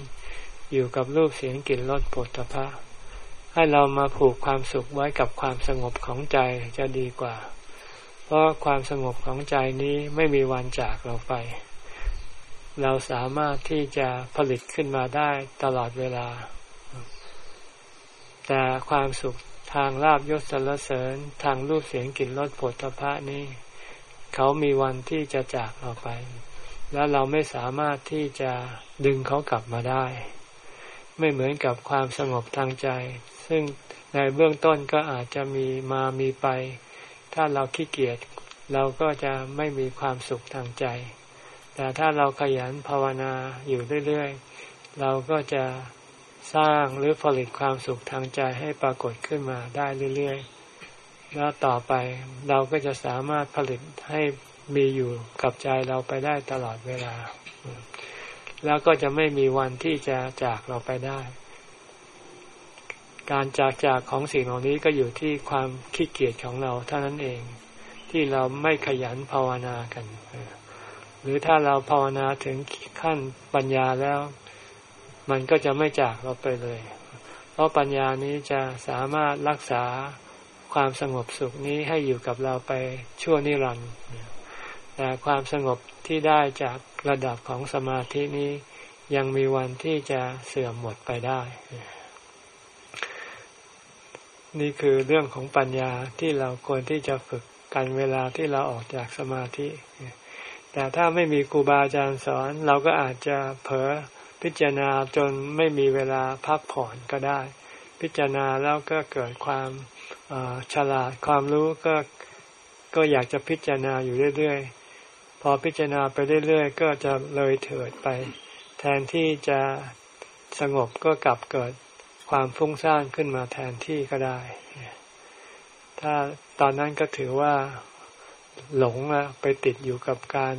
อยู่กับรูปเสียงกลิ่นรสผลตภะให้เรามาผูกความสุขไว้กับความสงบของใจจะดีกว่า เพราะความสงบของใจนี้ไม่มีวันจากเราไป เราสามารถที่จะผลิตขึ้นมาได้ตลอดเวลา แต่ความสุขทางลาบยศสรรเสริญทางรูปเสียงกลิ่นรสผลตภะนี้ เขามีวันที่จะจากเราไป แล้วเราไม่สามารถที่จะดึงเขากลับมาได้ ไม่เหมือนกับความสงบทางใจ ซึ่งในเบื้องต้นก็อาจจะมีมามีไป ถ้าเราขี้เกียจเราก็จะไม่มีความสุขทางใจ แต่ถ้าเราขยันภาวนาอยู่เรื่อยๆ เราก็จะสร้างหรือผลิตความสุขทางใจให้ปรากฏขึ้นมาได้เรื่อยๆ แล้วต่อไปเราก็จะสามารถผลิตให้มีอยู่กับใจเราไปได้ตลอดเวลา แล้วก็จะไม่มีวันที่จะจากเราไปได้ การจากจากของสิ่งเหล่านี้ก็อยู่ที่ความขี้เกียจของเราเท่านั้นเอง ที่เราไม่ขยันภาวนากัน หรือถ้าเราภาวนาถึงขั้นปัญญาแล้ว มันก็จะไม่จากเราไปเลย เพราะปัญญานี้จะสามารถรักษาความสงบสุขนี้ให้อยู่กับเราไปชั่วนิรันดร์แต่ความสงบที่ได้จาก ระดับของสมาธินี้ยังมีวันที่จะเสื่อมหมดไปได้ นี่คือเรื่องของปัญญาที่เราควรที่จะฝึกกันเวลาที่เราออกจากสมาธิ แต่ถ้าไม่มีครูบาอาจารย์สอน เราก็อาจจะเผลอพิจารณาจนไม่มีเวลาพักผ่อนก็ได้ พิจารณาแล้วก็เกิดความฉลาดความรู้ก็ก็อยากจะพิจารณาอยู่เรื่อย พอพิจารณาไปเรื่อยๆก็จะเลยเถิดไป แทนที่จะสงบก็กลับเกิดความฟุ้งซ่านขึ้นมาแทนที่ก็ได้ ถ้าตอนนั้นก็ถือว่าหลงละไปติดอยู่กับการ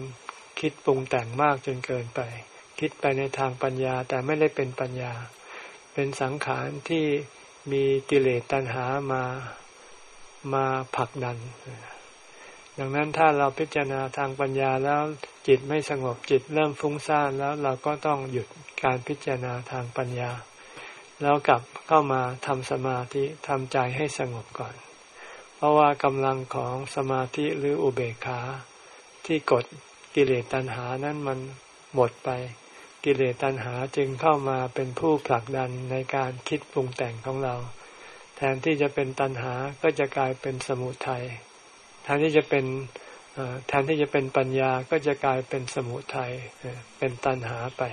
คิดปรุงแต่งมากจนเกินไป คิดไปในทางปัญญาแต่ไม่ได้เป็นปัญญา เป็นสังขารที่มีกิเลสตัณหามามาผลักดัน ดังนั้นถ้าเราพิจารณาทางปัญญาแล้วจิตไม่สงบจิตเริ่มฟุ้งซ่านแล้วเราก็ต้องหยุดการพิจารณาทางปัญญา แล้วกลับเข้ามาทำสมาธิทำใจให้สงบก่อน เพราะว่ากำลังของสมาธิหรืออุเบกขา ที่กดกิเลสตัณหานั้นมันหมดไป กิเลสตัณหาจึงเข้ามาเป็นผู้ผลักดันในการคิดปรุงแต่งของเรา แทนที่จะเป็นตัณหาก็จะกลายเป็นสมุทัย แทนที่จะเป็นแทนที่จะเป็นปัญญาก็จะกลายเป็นสมุทัยเป็นตัณหาไป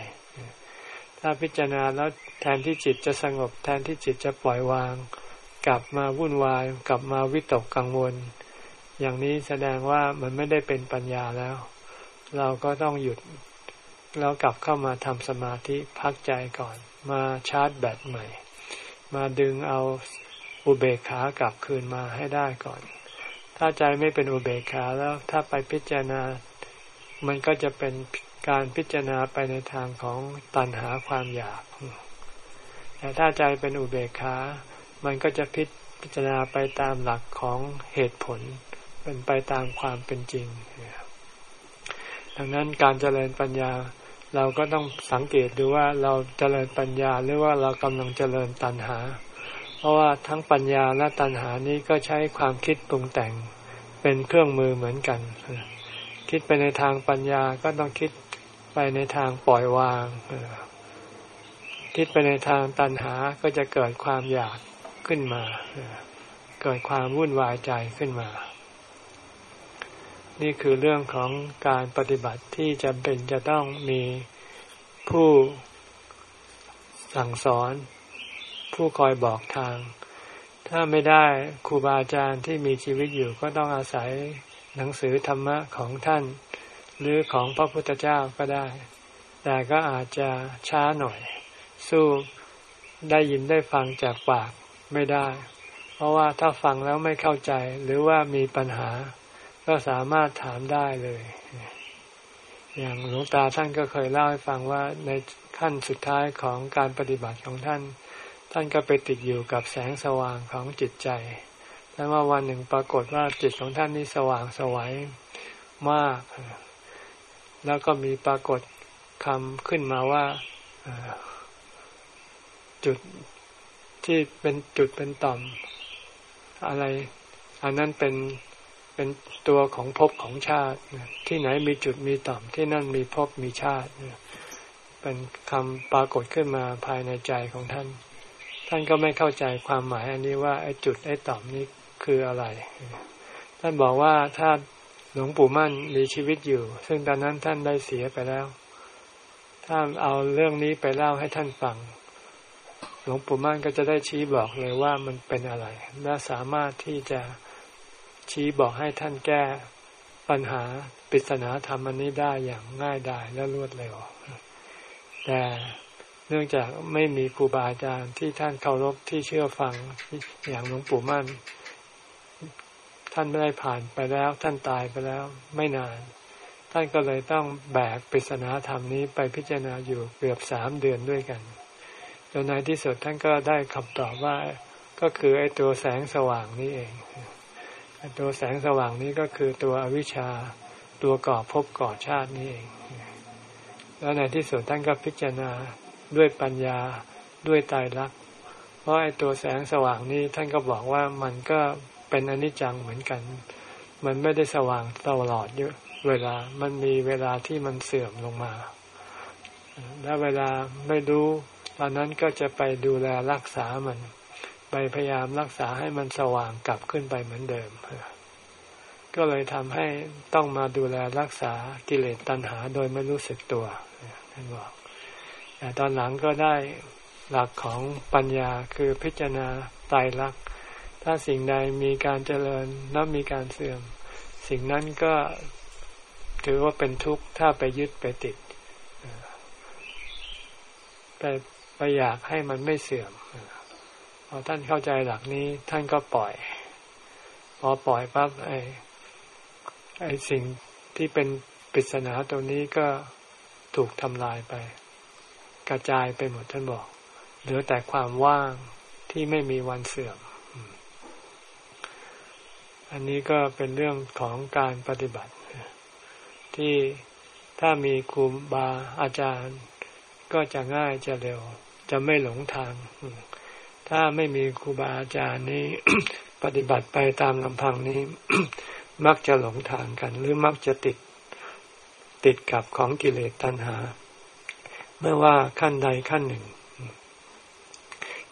ถ้าพิจารณาแล้วแทนที่จิตจะสงบ แทนที่จิตจะปล่อยวาง กลับมาวุ่นวาย กลับมาวิตกกังวล อย่างนี้แสดงว่ามันไม่ได้เป็นปัญญาแล้ว เราก็ต้องหยุดแล้วกลับเข้ามาทำสมาธิพักใจก่อน มาชาร์จแบตใหม่ มาดึงเอาอุเบกขากลับคืนมาให้ได้ก่อน ถ้าใจไม่เป็นอุเบกขาแล้วถ้าไปพิจารณา มันก็จะเป็นการพิจารณาไปในทางของตัณหาความอยาก แต่ถ้าใจเป็นอุเบกขา มันก็จะพิพจารณาไปตามหลักของเหตุผล เป็นไปตามความเป็นจริง ดังนั้นการเจริญปัญญาเราก็ต้องสังเกตดูว่าเราเจริญปัญญาหรือว่าเรากำลังเจริญตัณหา เพราะว่าทั้งปัญญาและตัณหานี้ก็ใช้ความคิดปรุงแต่งเป็นเครื่องมือเหมือนกัน คิดไปในทางปัญญาก็ต้องคิดไปในทางปล่อยวาง คิดไปในทางตัณหาก็จะเกิดความอยากขึ้นมา เกิดความวุ่นวายใจขึ้นมา นี่คือเรื่องของการปฏิบัติที่จำเป็นจะต้องมีผู้สั่งสอน ผู้คอยบอกทาง ถ้าไม่ได้ครูบาอาจารย์ที่มีชีวิตอยู่ก็ต้องอาศัยหนังสือธรรมะของท่าน หรือของพระพุทธเจ้าก็ได้ แต่ก็อาจจะช้าหน่อย สู้ได้ยินได้ฟังจากปากไม่ได้ เพราะว่าถ้าฟังแล้วไม่เข้าใจหรือว่ามีปัญหา ก็สามารถถามได้เลย อย่างหลวงตาท่านก็เคยเล่าให้ฟังว่าในขั้นสุดท้ายของการปฏิบัติของท่าน ท่านก็ไปติดอยู่กับแสงสว่างของจิตใจ แล้วว่าวันหนึ่งปรากฏว่าจิตของท่านนี่สว่างสวัยมาก แล้วก็มีปรากฏคำขึ้นมาว่าจุดที่เป็นจุดเป็นต่อม อะไร อันนั้นเป็นเป็นตัวของภพของชาติ ที่ไหนมีจุดมีต่อม ที่นั่นมีภพมีชาติ เป็นคำปรากฏขึ้นมาภายในใจของท่าน ท่านก็ไม่เข้าใจความหมายอันนี้ว่าไอ้จุดไอ้ต่อมนี้คืออะไร ท่านบอกว่าถ้าหลวงปู่มั่นมีชีวิตอยู่ ซึ่งตอนนั้นท่านได้เสียไปแล้ว ถ้าเอาเรื่องนี้ไปเล่าให้ท่านฟัง หลวงปู่มั่นก็จะได้ชี้บอกเลยว่ามันเป็นอะไร และสามารถที่จะชี้บอกให้ท่านแก้ปัญหาปริศนาธรรมอันนี้ได้อย่างง่ายดายและรวดเร็ว แต่ เนื่องจากไม่มีครูบาอาจารย์ที่ท่านเคารพที่เชื่อฟังอย่างหลวงปู่มั่น ท่านไม่ได้ผ่านไปแล้ว ท่านตายไปแล้วไม่นาน ท่านก็เลยต้องแบกปริศนาธรรมนี้ไปพิจารณาอยู่เกือบสามเดือนด้วยกันจนในที่สุดท่านก็ได้คำตอบว่าก็คือไอ้ตัวแสงสว่างนี้เองตัวแสงสว่างนี้ก็คือตัวอวิชชาตัวก่อภพก่อชาตินี้เอง แล้วในที่สุดท่านก็พิจารณา ด้วยปัญญาด้วยตายรัก เพราะไอ้ตัวแสงสว่างนี้ท่านก็บอกว่ามันก็เป็นอนิจจังเหมือนกัน มันไม่ได้สว่างตลอดเยอะเวลา มันมีเวลาที่มันเสื่อมลงมา และเวลาไม่รู้ตอนนั้นก็จะไปดูแลรักษามัน ไปพยายามรักษาให้มันสว่างกลับขึ้นไปเหมือนเดิม ก็เลยทำให้ต้องมาดูแลรักษากิเลสตัณหาโดยไม่รู้สึกตัวท่านบอก แต่ตอนหลังก็ได้หลักของปัญญาคือพิจารณาตายรัก ถ้าสิ่งใดมีการเจริญนับมีการเสื่อม สิ่งนั้นก็ถือว่าเป็นทุกข์ถ้าไปยึดไปติดไปไปอยากให้มันไม่เสื่อมพอท่านเข้าใจหลักนี้ท่านก็ปล่อย พอปล่อยปั๊บไอ้ไอ้สิ่งที่เป็นปริศนาตัวนี้ก็ถูกทำลายไป กระจายไปหมดท่านบอก เหลือแต่ความว่างที่ไม่มีวันเสื่อม อันนี้ก็เป็นเรื่องของการปฏิบัติ ที่ถ้ามีครูบาอาจารย์ ก็จะง่ายจะเร็ว จะไม่หลงทาง ถ้าไม่มีครูบาอาจารย์นี้ ปฏิบัติไปตามลำพังนี้ มักจะหลงทางกัน หรือมักจะติดติดกับของกิเลสตัณหา ไม่ว่าขั้นใดขั้นหนึ่ง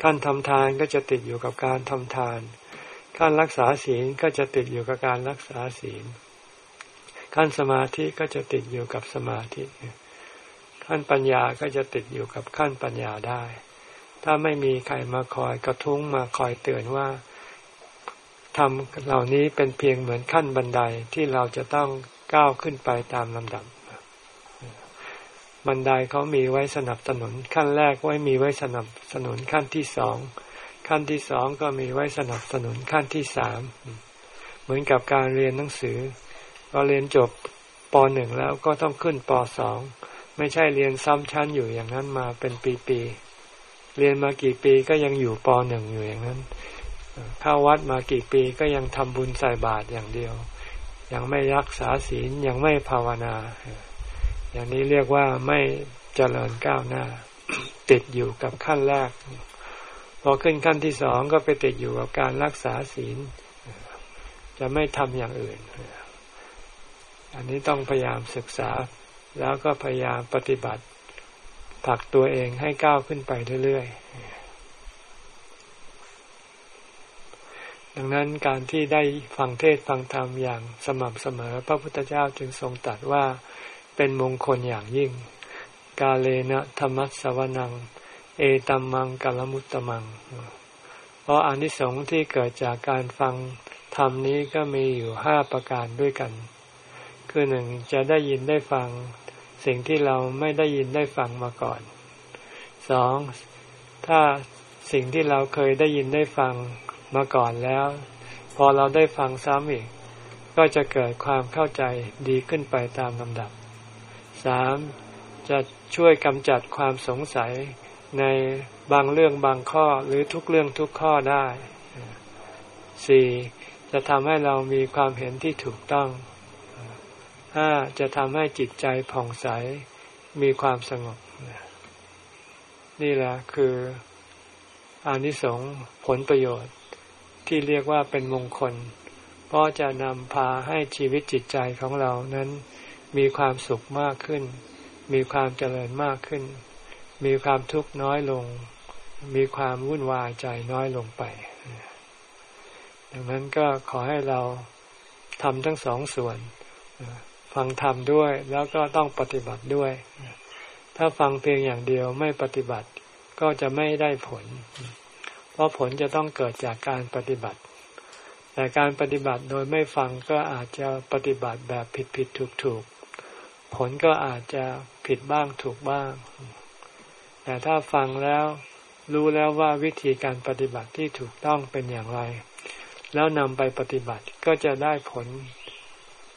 ขั้นทำทานก็จะติดอยู่กับการทำทาน ขั้นรักษาศีลก็จะติดอยู่กับการรักษาศีล ขั้นสมาธิก็จะติดอยู่กับสมาธิ ขั้นปัญญาก็จะติดอยู่กับขั้นปัญญาได้ ถ้าไม่มีใครมาคอยกระทุ้งมาคอยเตือนว่าทำเหล่านี้เป็นเพียงเหมือนขั้นบันไดที่เราจะต้องก้าวขึ้นไปตามลำดับ บันไดเขามีไว้สนับสนุน ขั้นแรกไว้มีไว้สนับสนุนขั้นที่สองขั้นที่สองก็มีไว้สนับสนุนขั้นที่สามเหมือนกับการเรียนหนังสือพอเรียนจบปหนึ่งแล้วก็ต้องขึ้นปสองไม่ใช่เรียนซ้ำชั้นอยู่อย่างนั้นมาเป็นปีๆเรียนมากี่ปีก็ยังอยู่ปหนึ่งอยู่อย่างนั้นเข้าวัดมากี่ปีก็ยังทำบุญใส่บาตรอย่างเดียว ยังไม่รักษาศีลยังไม่ภาวนา อย่างนี้เรียกว่าไม่เจริญก้าวหน้า ติดอยู่กับขั้นแรก พอขึ้นขั้นที่สองก็ไปติดอยู่กับการรักษาศีล จะไม่ทำอย่างอื่น อันนี้ต้องพยายามศึกษา แล้วก็พยายามปฏิบัติผลักตัวเองให้ก้าวขึ้นไปเรื่อยๆ ดังนั้นการที่ได้ฟังเทศฟังธรรมอย่างสม่ำเสมอ พระพุทธเจ้าจึงทรงตรัสว่า เป็นมงคลอย่างยิ่ง กาเลนะธรรมัสวนัง เอตัมมังกัลมุตตมัง เพราะอานิสงส์ที่เกิดจากการฟังธรรมนี้ก็มีอยู่ห้าประการด้วยกัน คือหนึ่งจะได้ยินได้ฟังสิ่งที่เราไม่ได้ยินได้ฟังมาก่อน สอง ถ้าสิ่งที่เราเคยได้ยินได้ฟังมาก่อนแล้ว พอเราได้ฟังซ้ำอีก ก็จะเกิดความเข้าใจดีขึ้นไปตามลำดับ สามจะช่วยกำจัดความสงสัยในบางเรื่องบางข้อหรือทุกเรื่องทุกข้อได้สี่จะทำให้เรามีความเห็นที่ถูกต้องห้าจะทำให้จิตใจผ่องใส มีความสงบ นี่แหละคืออานิสงส์ผลประโยชน์ที่เรียกว่าเป็นมงคล เพราะจะนำพาให้ชีวิตจิตใจของเรานั้น มีความสุขมากขึ้น มีความเจริญมากขึ้น มีความทุกข์น้อยลง มีความวุ่นวายใจน้อยลงไป ดังนั้นก็ขอให้เราทำทั้งสองส่วน ฟังธรรมด้วยแล้วก็ต้องปฏิบัติด้วย ถ้าฟังเพียงอย่างเดียวไม่ปฏิบัติก็จะไม่ได้ผล เพราะผลจะต้องเกิดจากการปฏิบัติ แต่การปฏิบัติโดยไม่ฟังก็อาจจะปฏิบัติแบบผิดผิดถูกถูก ผลก็อาจจะผิดบ้างถูกบ้าง แต่ถ้าฟังแล้วรู้แล้วว่าวิธีการปฏิบัติที่ถูกต้องเป็นอย่างไร แล้วนำไปปฏิบัติก็จะได้ผล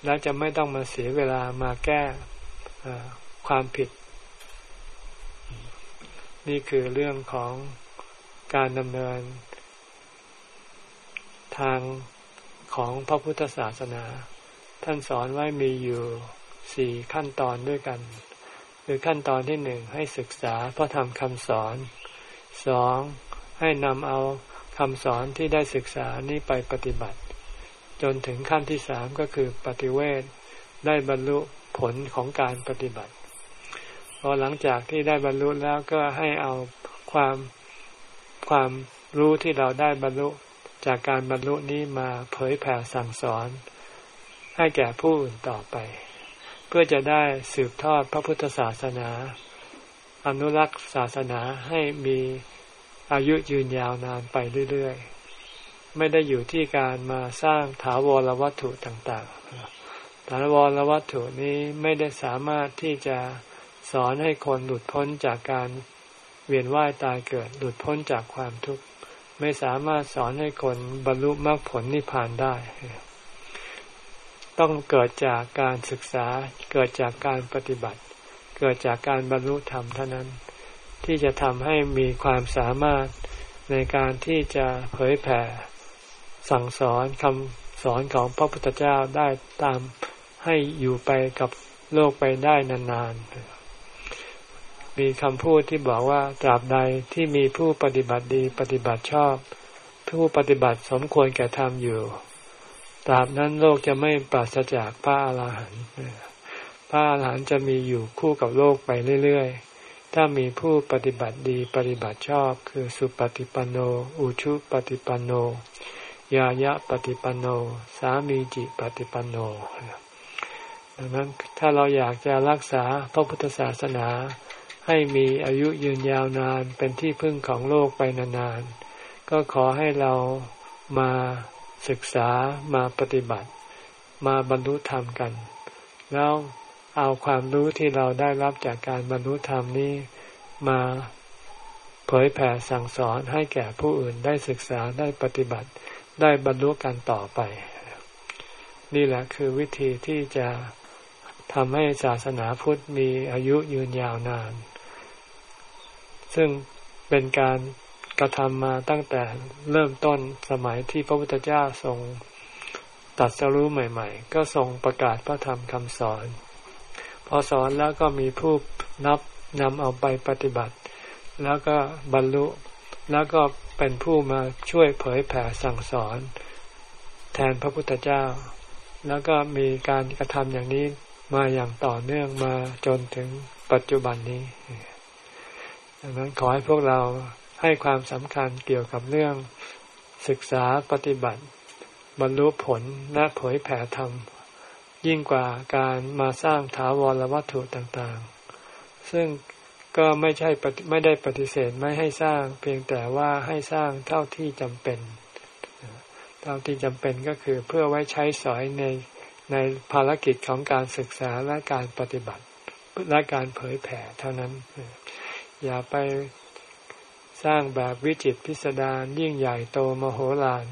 และจะไม่ต้องมาเสียเวลามาแก้ความผิด นี่คือเรื่องของการดำเนิน ทางของพระพุทธศาสนา ท่านสอนไว้มีอยู่ สี่ขั้นตอนด้วยกัน คือขั้นตอนที่หนึ่งให้ศึกษาพระธรรมคำสอนสองให้นำเอาคำสอนที่ได้ศึกษานี้ไปปฏิบัติ จนถึงขั้นที่สามก็คือปฏิเวทได้บรรลุผลของการปฏิบัติ พอหลังจากที่ได้บรรลุแล้วก็ให้เอาความความรู้ที่เราได้บรรลุจากการบรรลุนี้มาเผยแผ่สั่งสอน ให้แก่ผู้อื่นต่อไป เพื่อจะได้สืบทอดพระพุทธศาสนา อนุรักษ์ศาสนาให้มีอายุยืนยาวนานไปเรื่อยๆ ไม่ได้อยู่ที่การมาสร้างถาวรวัตถุต่างๆ ถาวรวัตถุนี้ไม่ได้สามารถที่จะสอนให้คนหลุดพ้นจากการเวียนว่ายตายเกิดหลุดพ้นจากความทุกข์ ไม่สามารถสอนให้คนบรรลุมรรคผลนิพพานได้ ต้องเกิดจากการศึกษา เกิดจากการปฏิบัติ เกิดจากการบรรลุธรรมเท่านั้น ที่จะทำให้มีความสามารถในการที่จะเผยแผ่ สั่งสอนคำสอนของพระพุทธเจ้าได้ตามให้อยู่ไปกับโลกไปได้นานๆ มีคำพูดที่บอกว่าตราบใดที่มีผู้ปฏิบัติดีปฏิบัติชอบ ผู้ปฏิบัติสมควรแก่ธรรมอยู่ ตราบนั้นโลกจะไม่ปราศจากพระอาหารหันต์พระอาหารหันต์จะมีอยู่คู่กับโลกไปเรื่อยๆ ถ้ามีผู้ปฏิบัติดีปฏิบัติชอบ คือสุปฏิปันโน อุชุปฏิปันโน ยายะปฏิปันโน สามีจิปฏิปันโน ดังนั้นถ้าเราอยากจะรักษาพระพุทธศาสนาให้มีอายุยืนยาวนานเป็นที่พึ่งของโลกไปนานๆ ก็ขอให้เรามา ศึกษามาปฏิบัติ มาบรรลุธรรมกัน แล้วเอาความรู้ที่เราได้รับจากการบรรลุธรรมนี้มาเผยแผ่สั่งสอนให้แก่ผู้อื่นได้ศึกษาได้ปฏิบัติ ได้บรรลุกันต่อไป นี่แหละคือวิธีที่จะทำให้ศาสนาพุทธมีอายุยืนยาวนาน ซึ่งเป็นการ กระทำมาตั้งแต่เริ่มต้นสมัยที่พระพุทธเจ้าทรงตัดสรู้ใหม่ ๆ ก็ทรงประกาศพระธรรมคำสอน พอสอนแล้วก็มีผู้นับนำเอาไปปฏิบัติ แล้วก็บรรลุแล้วก็เป็นผู้มาช่วยเผยแผ่สั่งสอน แทนพระพุทธเจ้า แล้วก็มีการกระทำอย่างนี้มาอย่างต่อเนื่องมาจนถึงปัจจุบันนี้ดังนั้นขอให้พวกเรา ให้ความสำคัญเกี่ยวกับเรื่องศึกษาปฏิบัติ บรรลุผลและเผยแผ่ธรรม ยิ่งกว่าการมาสร้างถาวรวัตถุต่างๆ ซึ่งก็ไม่ใช่ไม่ได้ปฏิเสธไม่ให้สร้าง เพียงแต่ว่าให้สร้างเท่าที่จำเป็น เท่าที่จำเป็นก็คือเพื่อไว้ใช้สอยในในภารกิจของการศึกษาและการปฏิบัติและการเผยแผ่เท่านั้น อย่าไป สร้างแบบวิจิตพิสดารยิ่งใหญ่โตมโหฬาร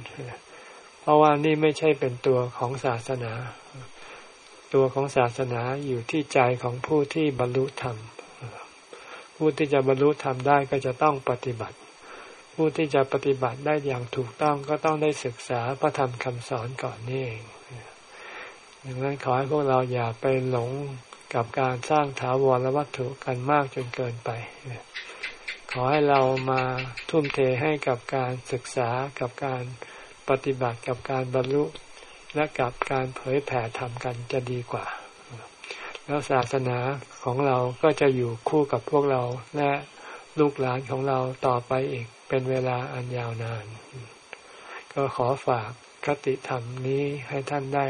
เพราะว่านี่ไม่ใช่เป็นตัวของศาสนา ตัวของศาสนาอยู่ที่ใจของผู้ที่บรรลุธรรม ผู้ที่จะบรรลุธรรมได้ก็จะต้องปฏิบัติ ผู้ที่จะปฏิบัติได้อย่างถูกต้องก็ต้องได้ศึกษาพระธรรมคำสอนก่อนนี่เองดังนั้นขอให้พวกเราอย่าไปหลงกับการสร้างถาวรวัตถุกันมากจนเกินไป ขอให้เรามาทุ่มเทให้กับการศึกษากับการปฏิบัติกับการบรรลุ และกับการเผยแผ่ธรรมกันจะดีกว่า แล้วศาสนาของเราก็จะอยู่คู่กับพวกเราและลูกหลานของเราต่อไปอีกเป็นเวลาอันยาวนาน ก็ขอฝากคติธรรมนี้ให้ท่านได้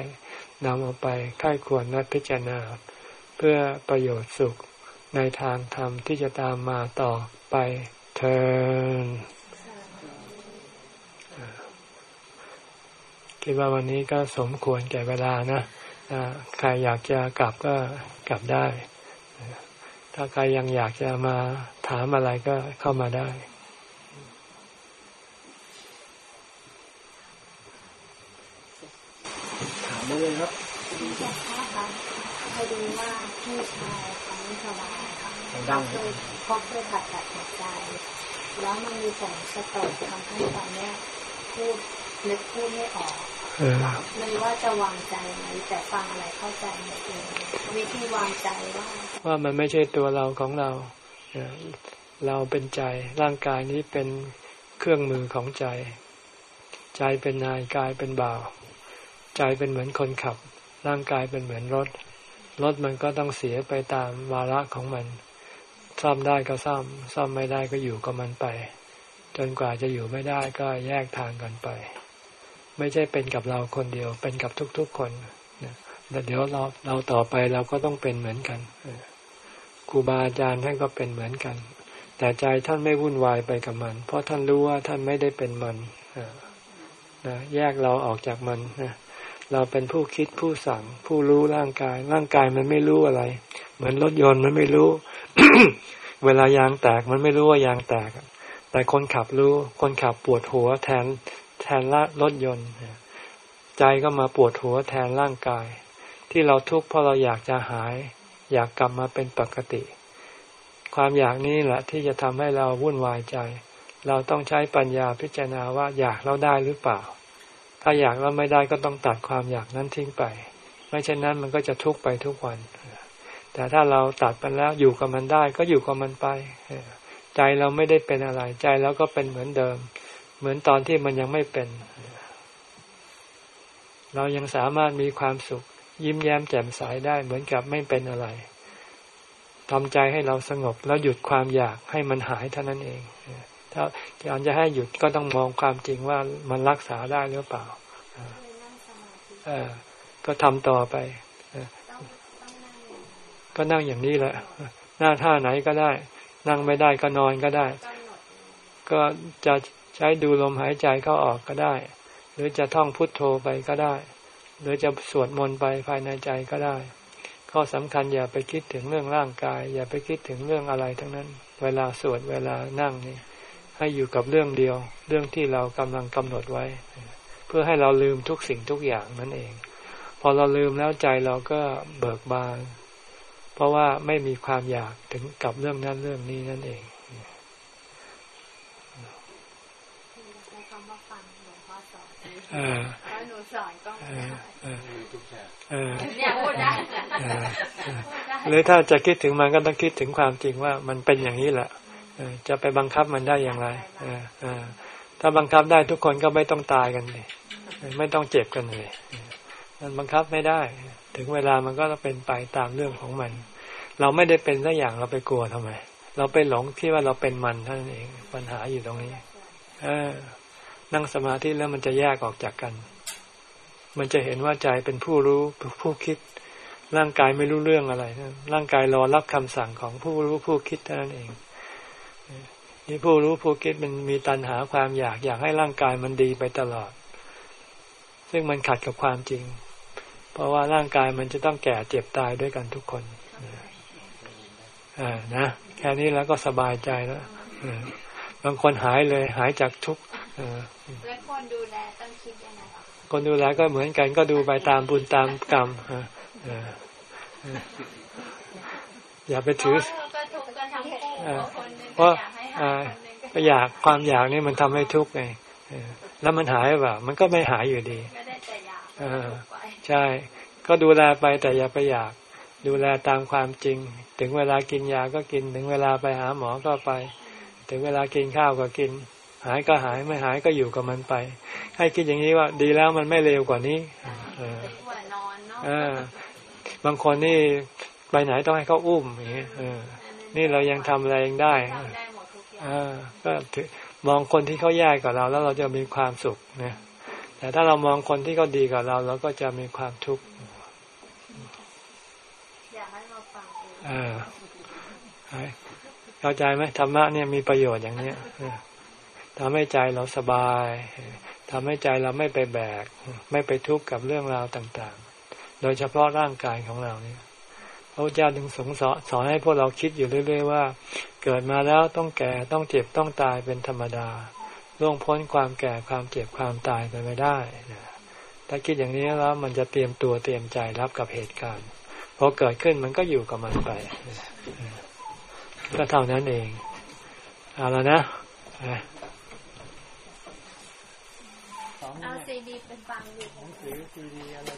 นำเอาไปค่ายควรและพิจารณา เพื่อประโยชน์สุขในทางธรรมที่จะตามมาต่อ ไปเทินคิดว่าวันนี้ก็สมควรแก่เวลานะใครอยากจะกลับก็กลับได้ ถ้าใครยังอยากจะมาถามอะไรก็เข้ามาได้ถามได้เลยครับพอดีว่าพี่ชายเขาไม่สบายค่ะดัง เคยพบเคยผ่าตัดหัวใจ แล้วมันมีสองสตอกทำให้ตอนนี้พูดนึกพูดไม่ออกเลยว่าจะวางใจไหมแต่ฟังอะไรเข้าใจไม่เองวิธีวางใจว่า ว่ามันไม่ใช่ตัวเราของเราเราเป็นใจร่างกายนี้เป็นเครื่องมือของใจ ใจเป็นนายกายเป็นบ่าว ใจเป็นเหมือนคนขับ ร่างกายเป็นเหมือนรถ รถมันก็ต้องเสียไปตามวาระของมัน ซ่อมได้ก็ซ่อม ซ่อมไม่ได้ก็อยู่กับมันไป จนกว่าจะอยู่ไม่ได้ก็แยกทางกันไป ไม่ใช่เป็นกับเราคนเดียวเป็นกับทุกๆคนแต่เดี๋ยวเราเราต่อไปเราก็ต้องเป็นเหมือนกันครูบาอาจารย์ท่านก็เป็นเหมือนกัน แต่ใจท่านไม่วุ่นวายไปกับมัน เพราะท่านรู้ว่าท่านไม่ได้เป็นมันนะแยกเราออกจากมันนะเราเป็นผู้คิดผู้สั่ง ผู้รู้ร่างกาย ร่างกายมันไม่รู้อะไร เหมือนรถยนต์มันไม่รู้ เวลายางแตกมันไม่รู้ว่ายางแตก แต่คนขับรู้ คนขับปวดหัวแทนแทนละรถยนต์ ใจก็มาปวดหัวแทนร่างกาย ที่เราทุกข์เพราะเราอยากจะหาย อยากกลับมาเป็นปกติ ความอยากนี้แหละที่จะทำให้เราวุ่นวายใจ เราต้องใช้ปัญญาพิจารณาว่าอยากแล้วได้หรือเปล่า ถ้าอยากแล้วไม่ได้ก็ต้องตัดความอยากนั้นทิ้งไป ไม่เช่นนั้นมันก็จะทุกข์ไปทุกวัน แต่ถ้าเราตัดไปแล้วอยู่กับมันได้ก็อยู่กับมันไป ใจเราไม่ได้เป็นอะไร ใจเราก็เป็นเหมือนเดิม เหมือนตอนที่มันยังไม่เป็น เรายังสามารถมีความสุข ยิ้มแย้มแจ่มใสได้ เหมือนกับไม่เป็นอะไรทำใจให้เราสงบแล้วหยุดความอยากให้มันหายเท่านั้นเอง ถ้าการจะให้หยุดก็ต้องมองความจริงว่ามันรักษาได้หรือเปล่าอก็ทำต่อไป ก็นั่งอย่างนี้แหละหน้าท่าไหนก็ได้ นั่งไม่ได้ก็นอนก็ได้ ก็จะใช้ดูลมหายใจเข้าออกก็ได้ หรือจะท่องพุทโธไปก็ได้ หรือจะสวดมนต์ไปภายในใจก็ได้ ข้อสำคัญอย่าไปคิดถึงเรื่องร่างกาย อย่าไปคิดถึงเรื่องอะไรทั้งนั้น เวลาสวดเวลานั่งนี่ให้อยู่กับเรื่องเดียว เรื่องที่เรากำลังกำหนดไว้ เพื่อให้เราลืมทุกสิ่งทุกอย่างนั่นเอง พอเราลืมแล้วใจเราก็เบิกบาน เพราะว่าไม่มีความอยากถึงกับเรื่องนั้นเรื่องนี้นั่นเองหนูสอนก็เนี่ยพูดได้หรือถ้าจะคิดถึงมันก็ต้องคิดถึงความจริงว่ามันเป็นอย่างนี้แหละจะไปบังคับมันได้อย่างไรถ้าบังคับได้ทุกคนก็ไม่ต้องตายกันเลยไม่ต้องเจ็บกันเลยมันบังคับไม่ได้ ถึงเวลามันก็ต้องเป็นไปตามเรื่องของมัน เราไม่ได้เป็นสักอย่างเราไปกลัวทำไม เราไปหลงที่ว่าเราเป็นมันเท่านั้นเองปัญหาอยู่ตรงนี้ เออ นั่งสมาธิแล้วมันจะแยกออกจากกัน มันจะเห็นว่าใจเป็นผู้รู้ผู้คิด ร่างกายไม่รู้เรื่องอะไรร่างกายรอรับคำสั่งของผู้รู้ผู้คิดเท่านั้นเองนี่ผู้รู้ผู้คิดมันมีตัณหาความอยากอยากให้ร่างกายมันดีไปตลอด ซึ่งมันขัดกับความจริง เพราะว่าร่างกายมันจะต้องแก่เจ็บตายด้วยกันทุกคนอ่านะแค่นี้แล้วก็สบายใจแล้วบางคนหายเลยหายจากทุกแล้วคนดูแลต้องคิดยังไงคนดูแลก็เหมือนกันก็ดูไปตามบุญตามกรรมอย่าไปถือเพราะก็อยากความอยากนี่มันทำให้ทุกข์ไงแล้วมันหายเปล่ามันก็ไม่หายอยู่ดี ใช่ ก็ดูแลไปแต่อย่าไปอยาก ดูแลตามความจริง ถึงเวลากินยาก็กิน ถึงเวลาไปหาหมอก็ไป ถึงเวลากินข้าวก็กิน หายก็หายไม่หายก็อยู่กับมันไป ให้คิดอย่างนี้ว่าดีแล้วมันไม่เร็วกว่านี้ออบางคนนี่ไปไหนต้องให้เขาอุ้มอย่างนี้นี่เรายังทำอะไรเองได้อ่าก็ถือมองคนที่เขาแย่กับเราแล้วเราจะมีความสุขนะ แต่ถ้าเรามองคนที่เขาดีกับเราเราก็จะมีความทุกข์อยากให้มาฟังอ่าเข้าใจไหมธรรมะเนี่ยมีประโยชน์อย่างเนี้ยทำให้ใจเราสบายทำให้ใจเราไม่ไปแบก ไม่ไปทุกข์กับเรื่องราวต่าง ๆ โดยเฉพาะร่างกายของเราเนี่ยพระเจ้าถึงสงสอนสอนให้พวกเราคิดอยู่เรื่อย ๆ ว่า เกิดมาแล้วต้องแก่ต้องเจ็บต้องตายเป็นธรรมดา ล่วงพ้นความแก่ความเจ็บความตายไปไม่ได้ถ้าคิดอย่างนี้แล้วมันจะเตรียมตัวเตรียมใจรับกับเหตุการณ์พอเกิดขึ้นมันก็อยู่กับมันไป ก็เท่านั้นเอง เอาแล้วนะเอาซีดีเป็นฟังอยู่หนังสือซีดีอะไร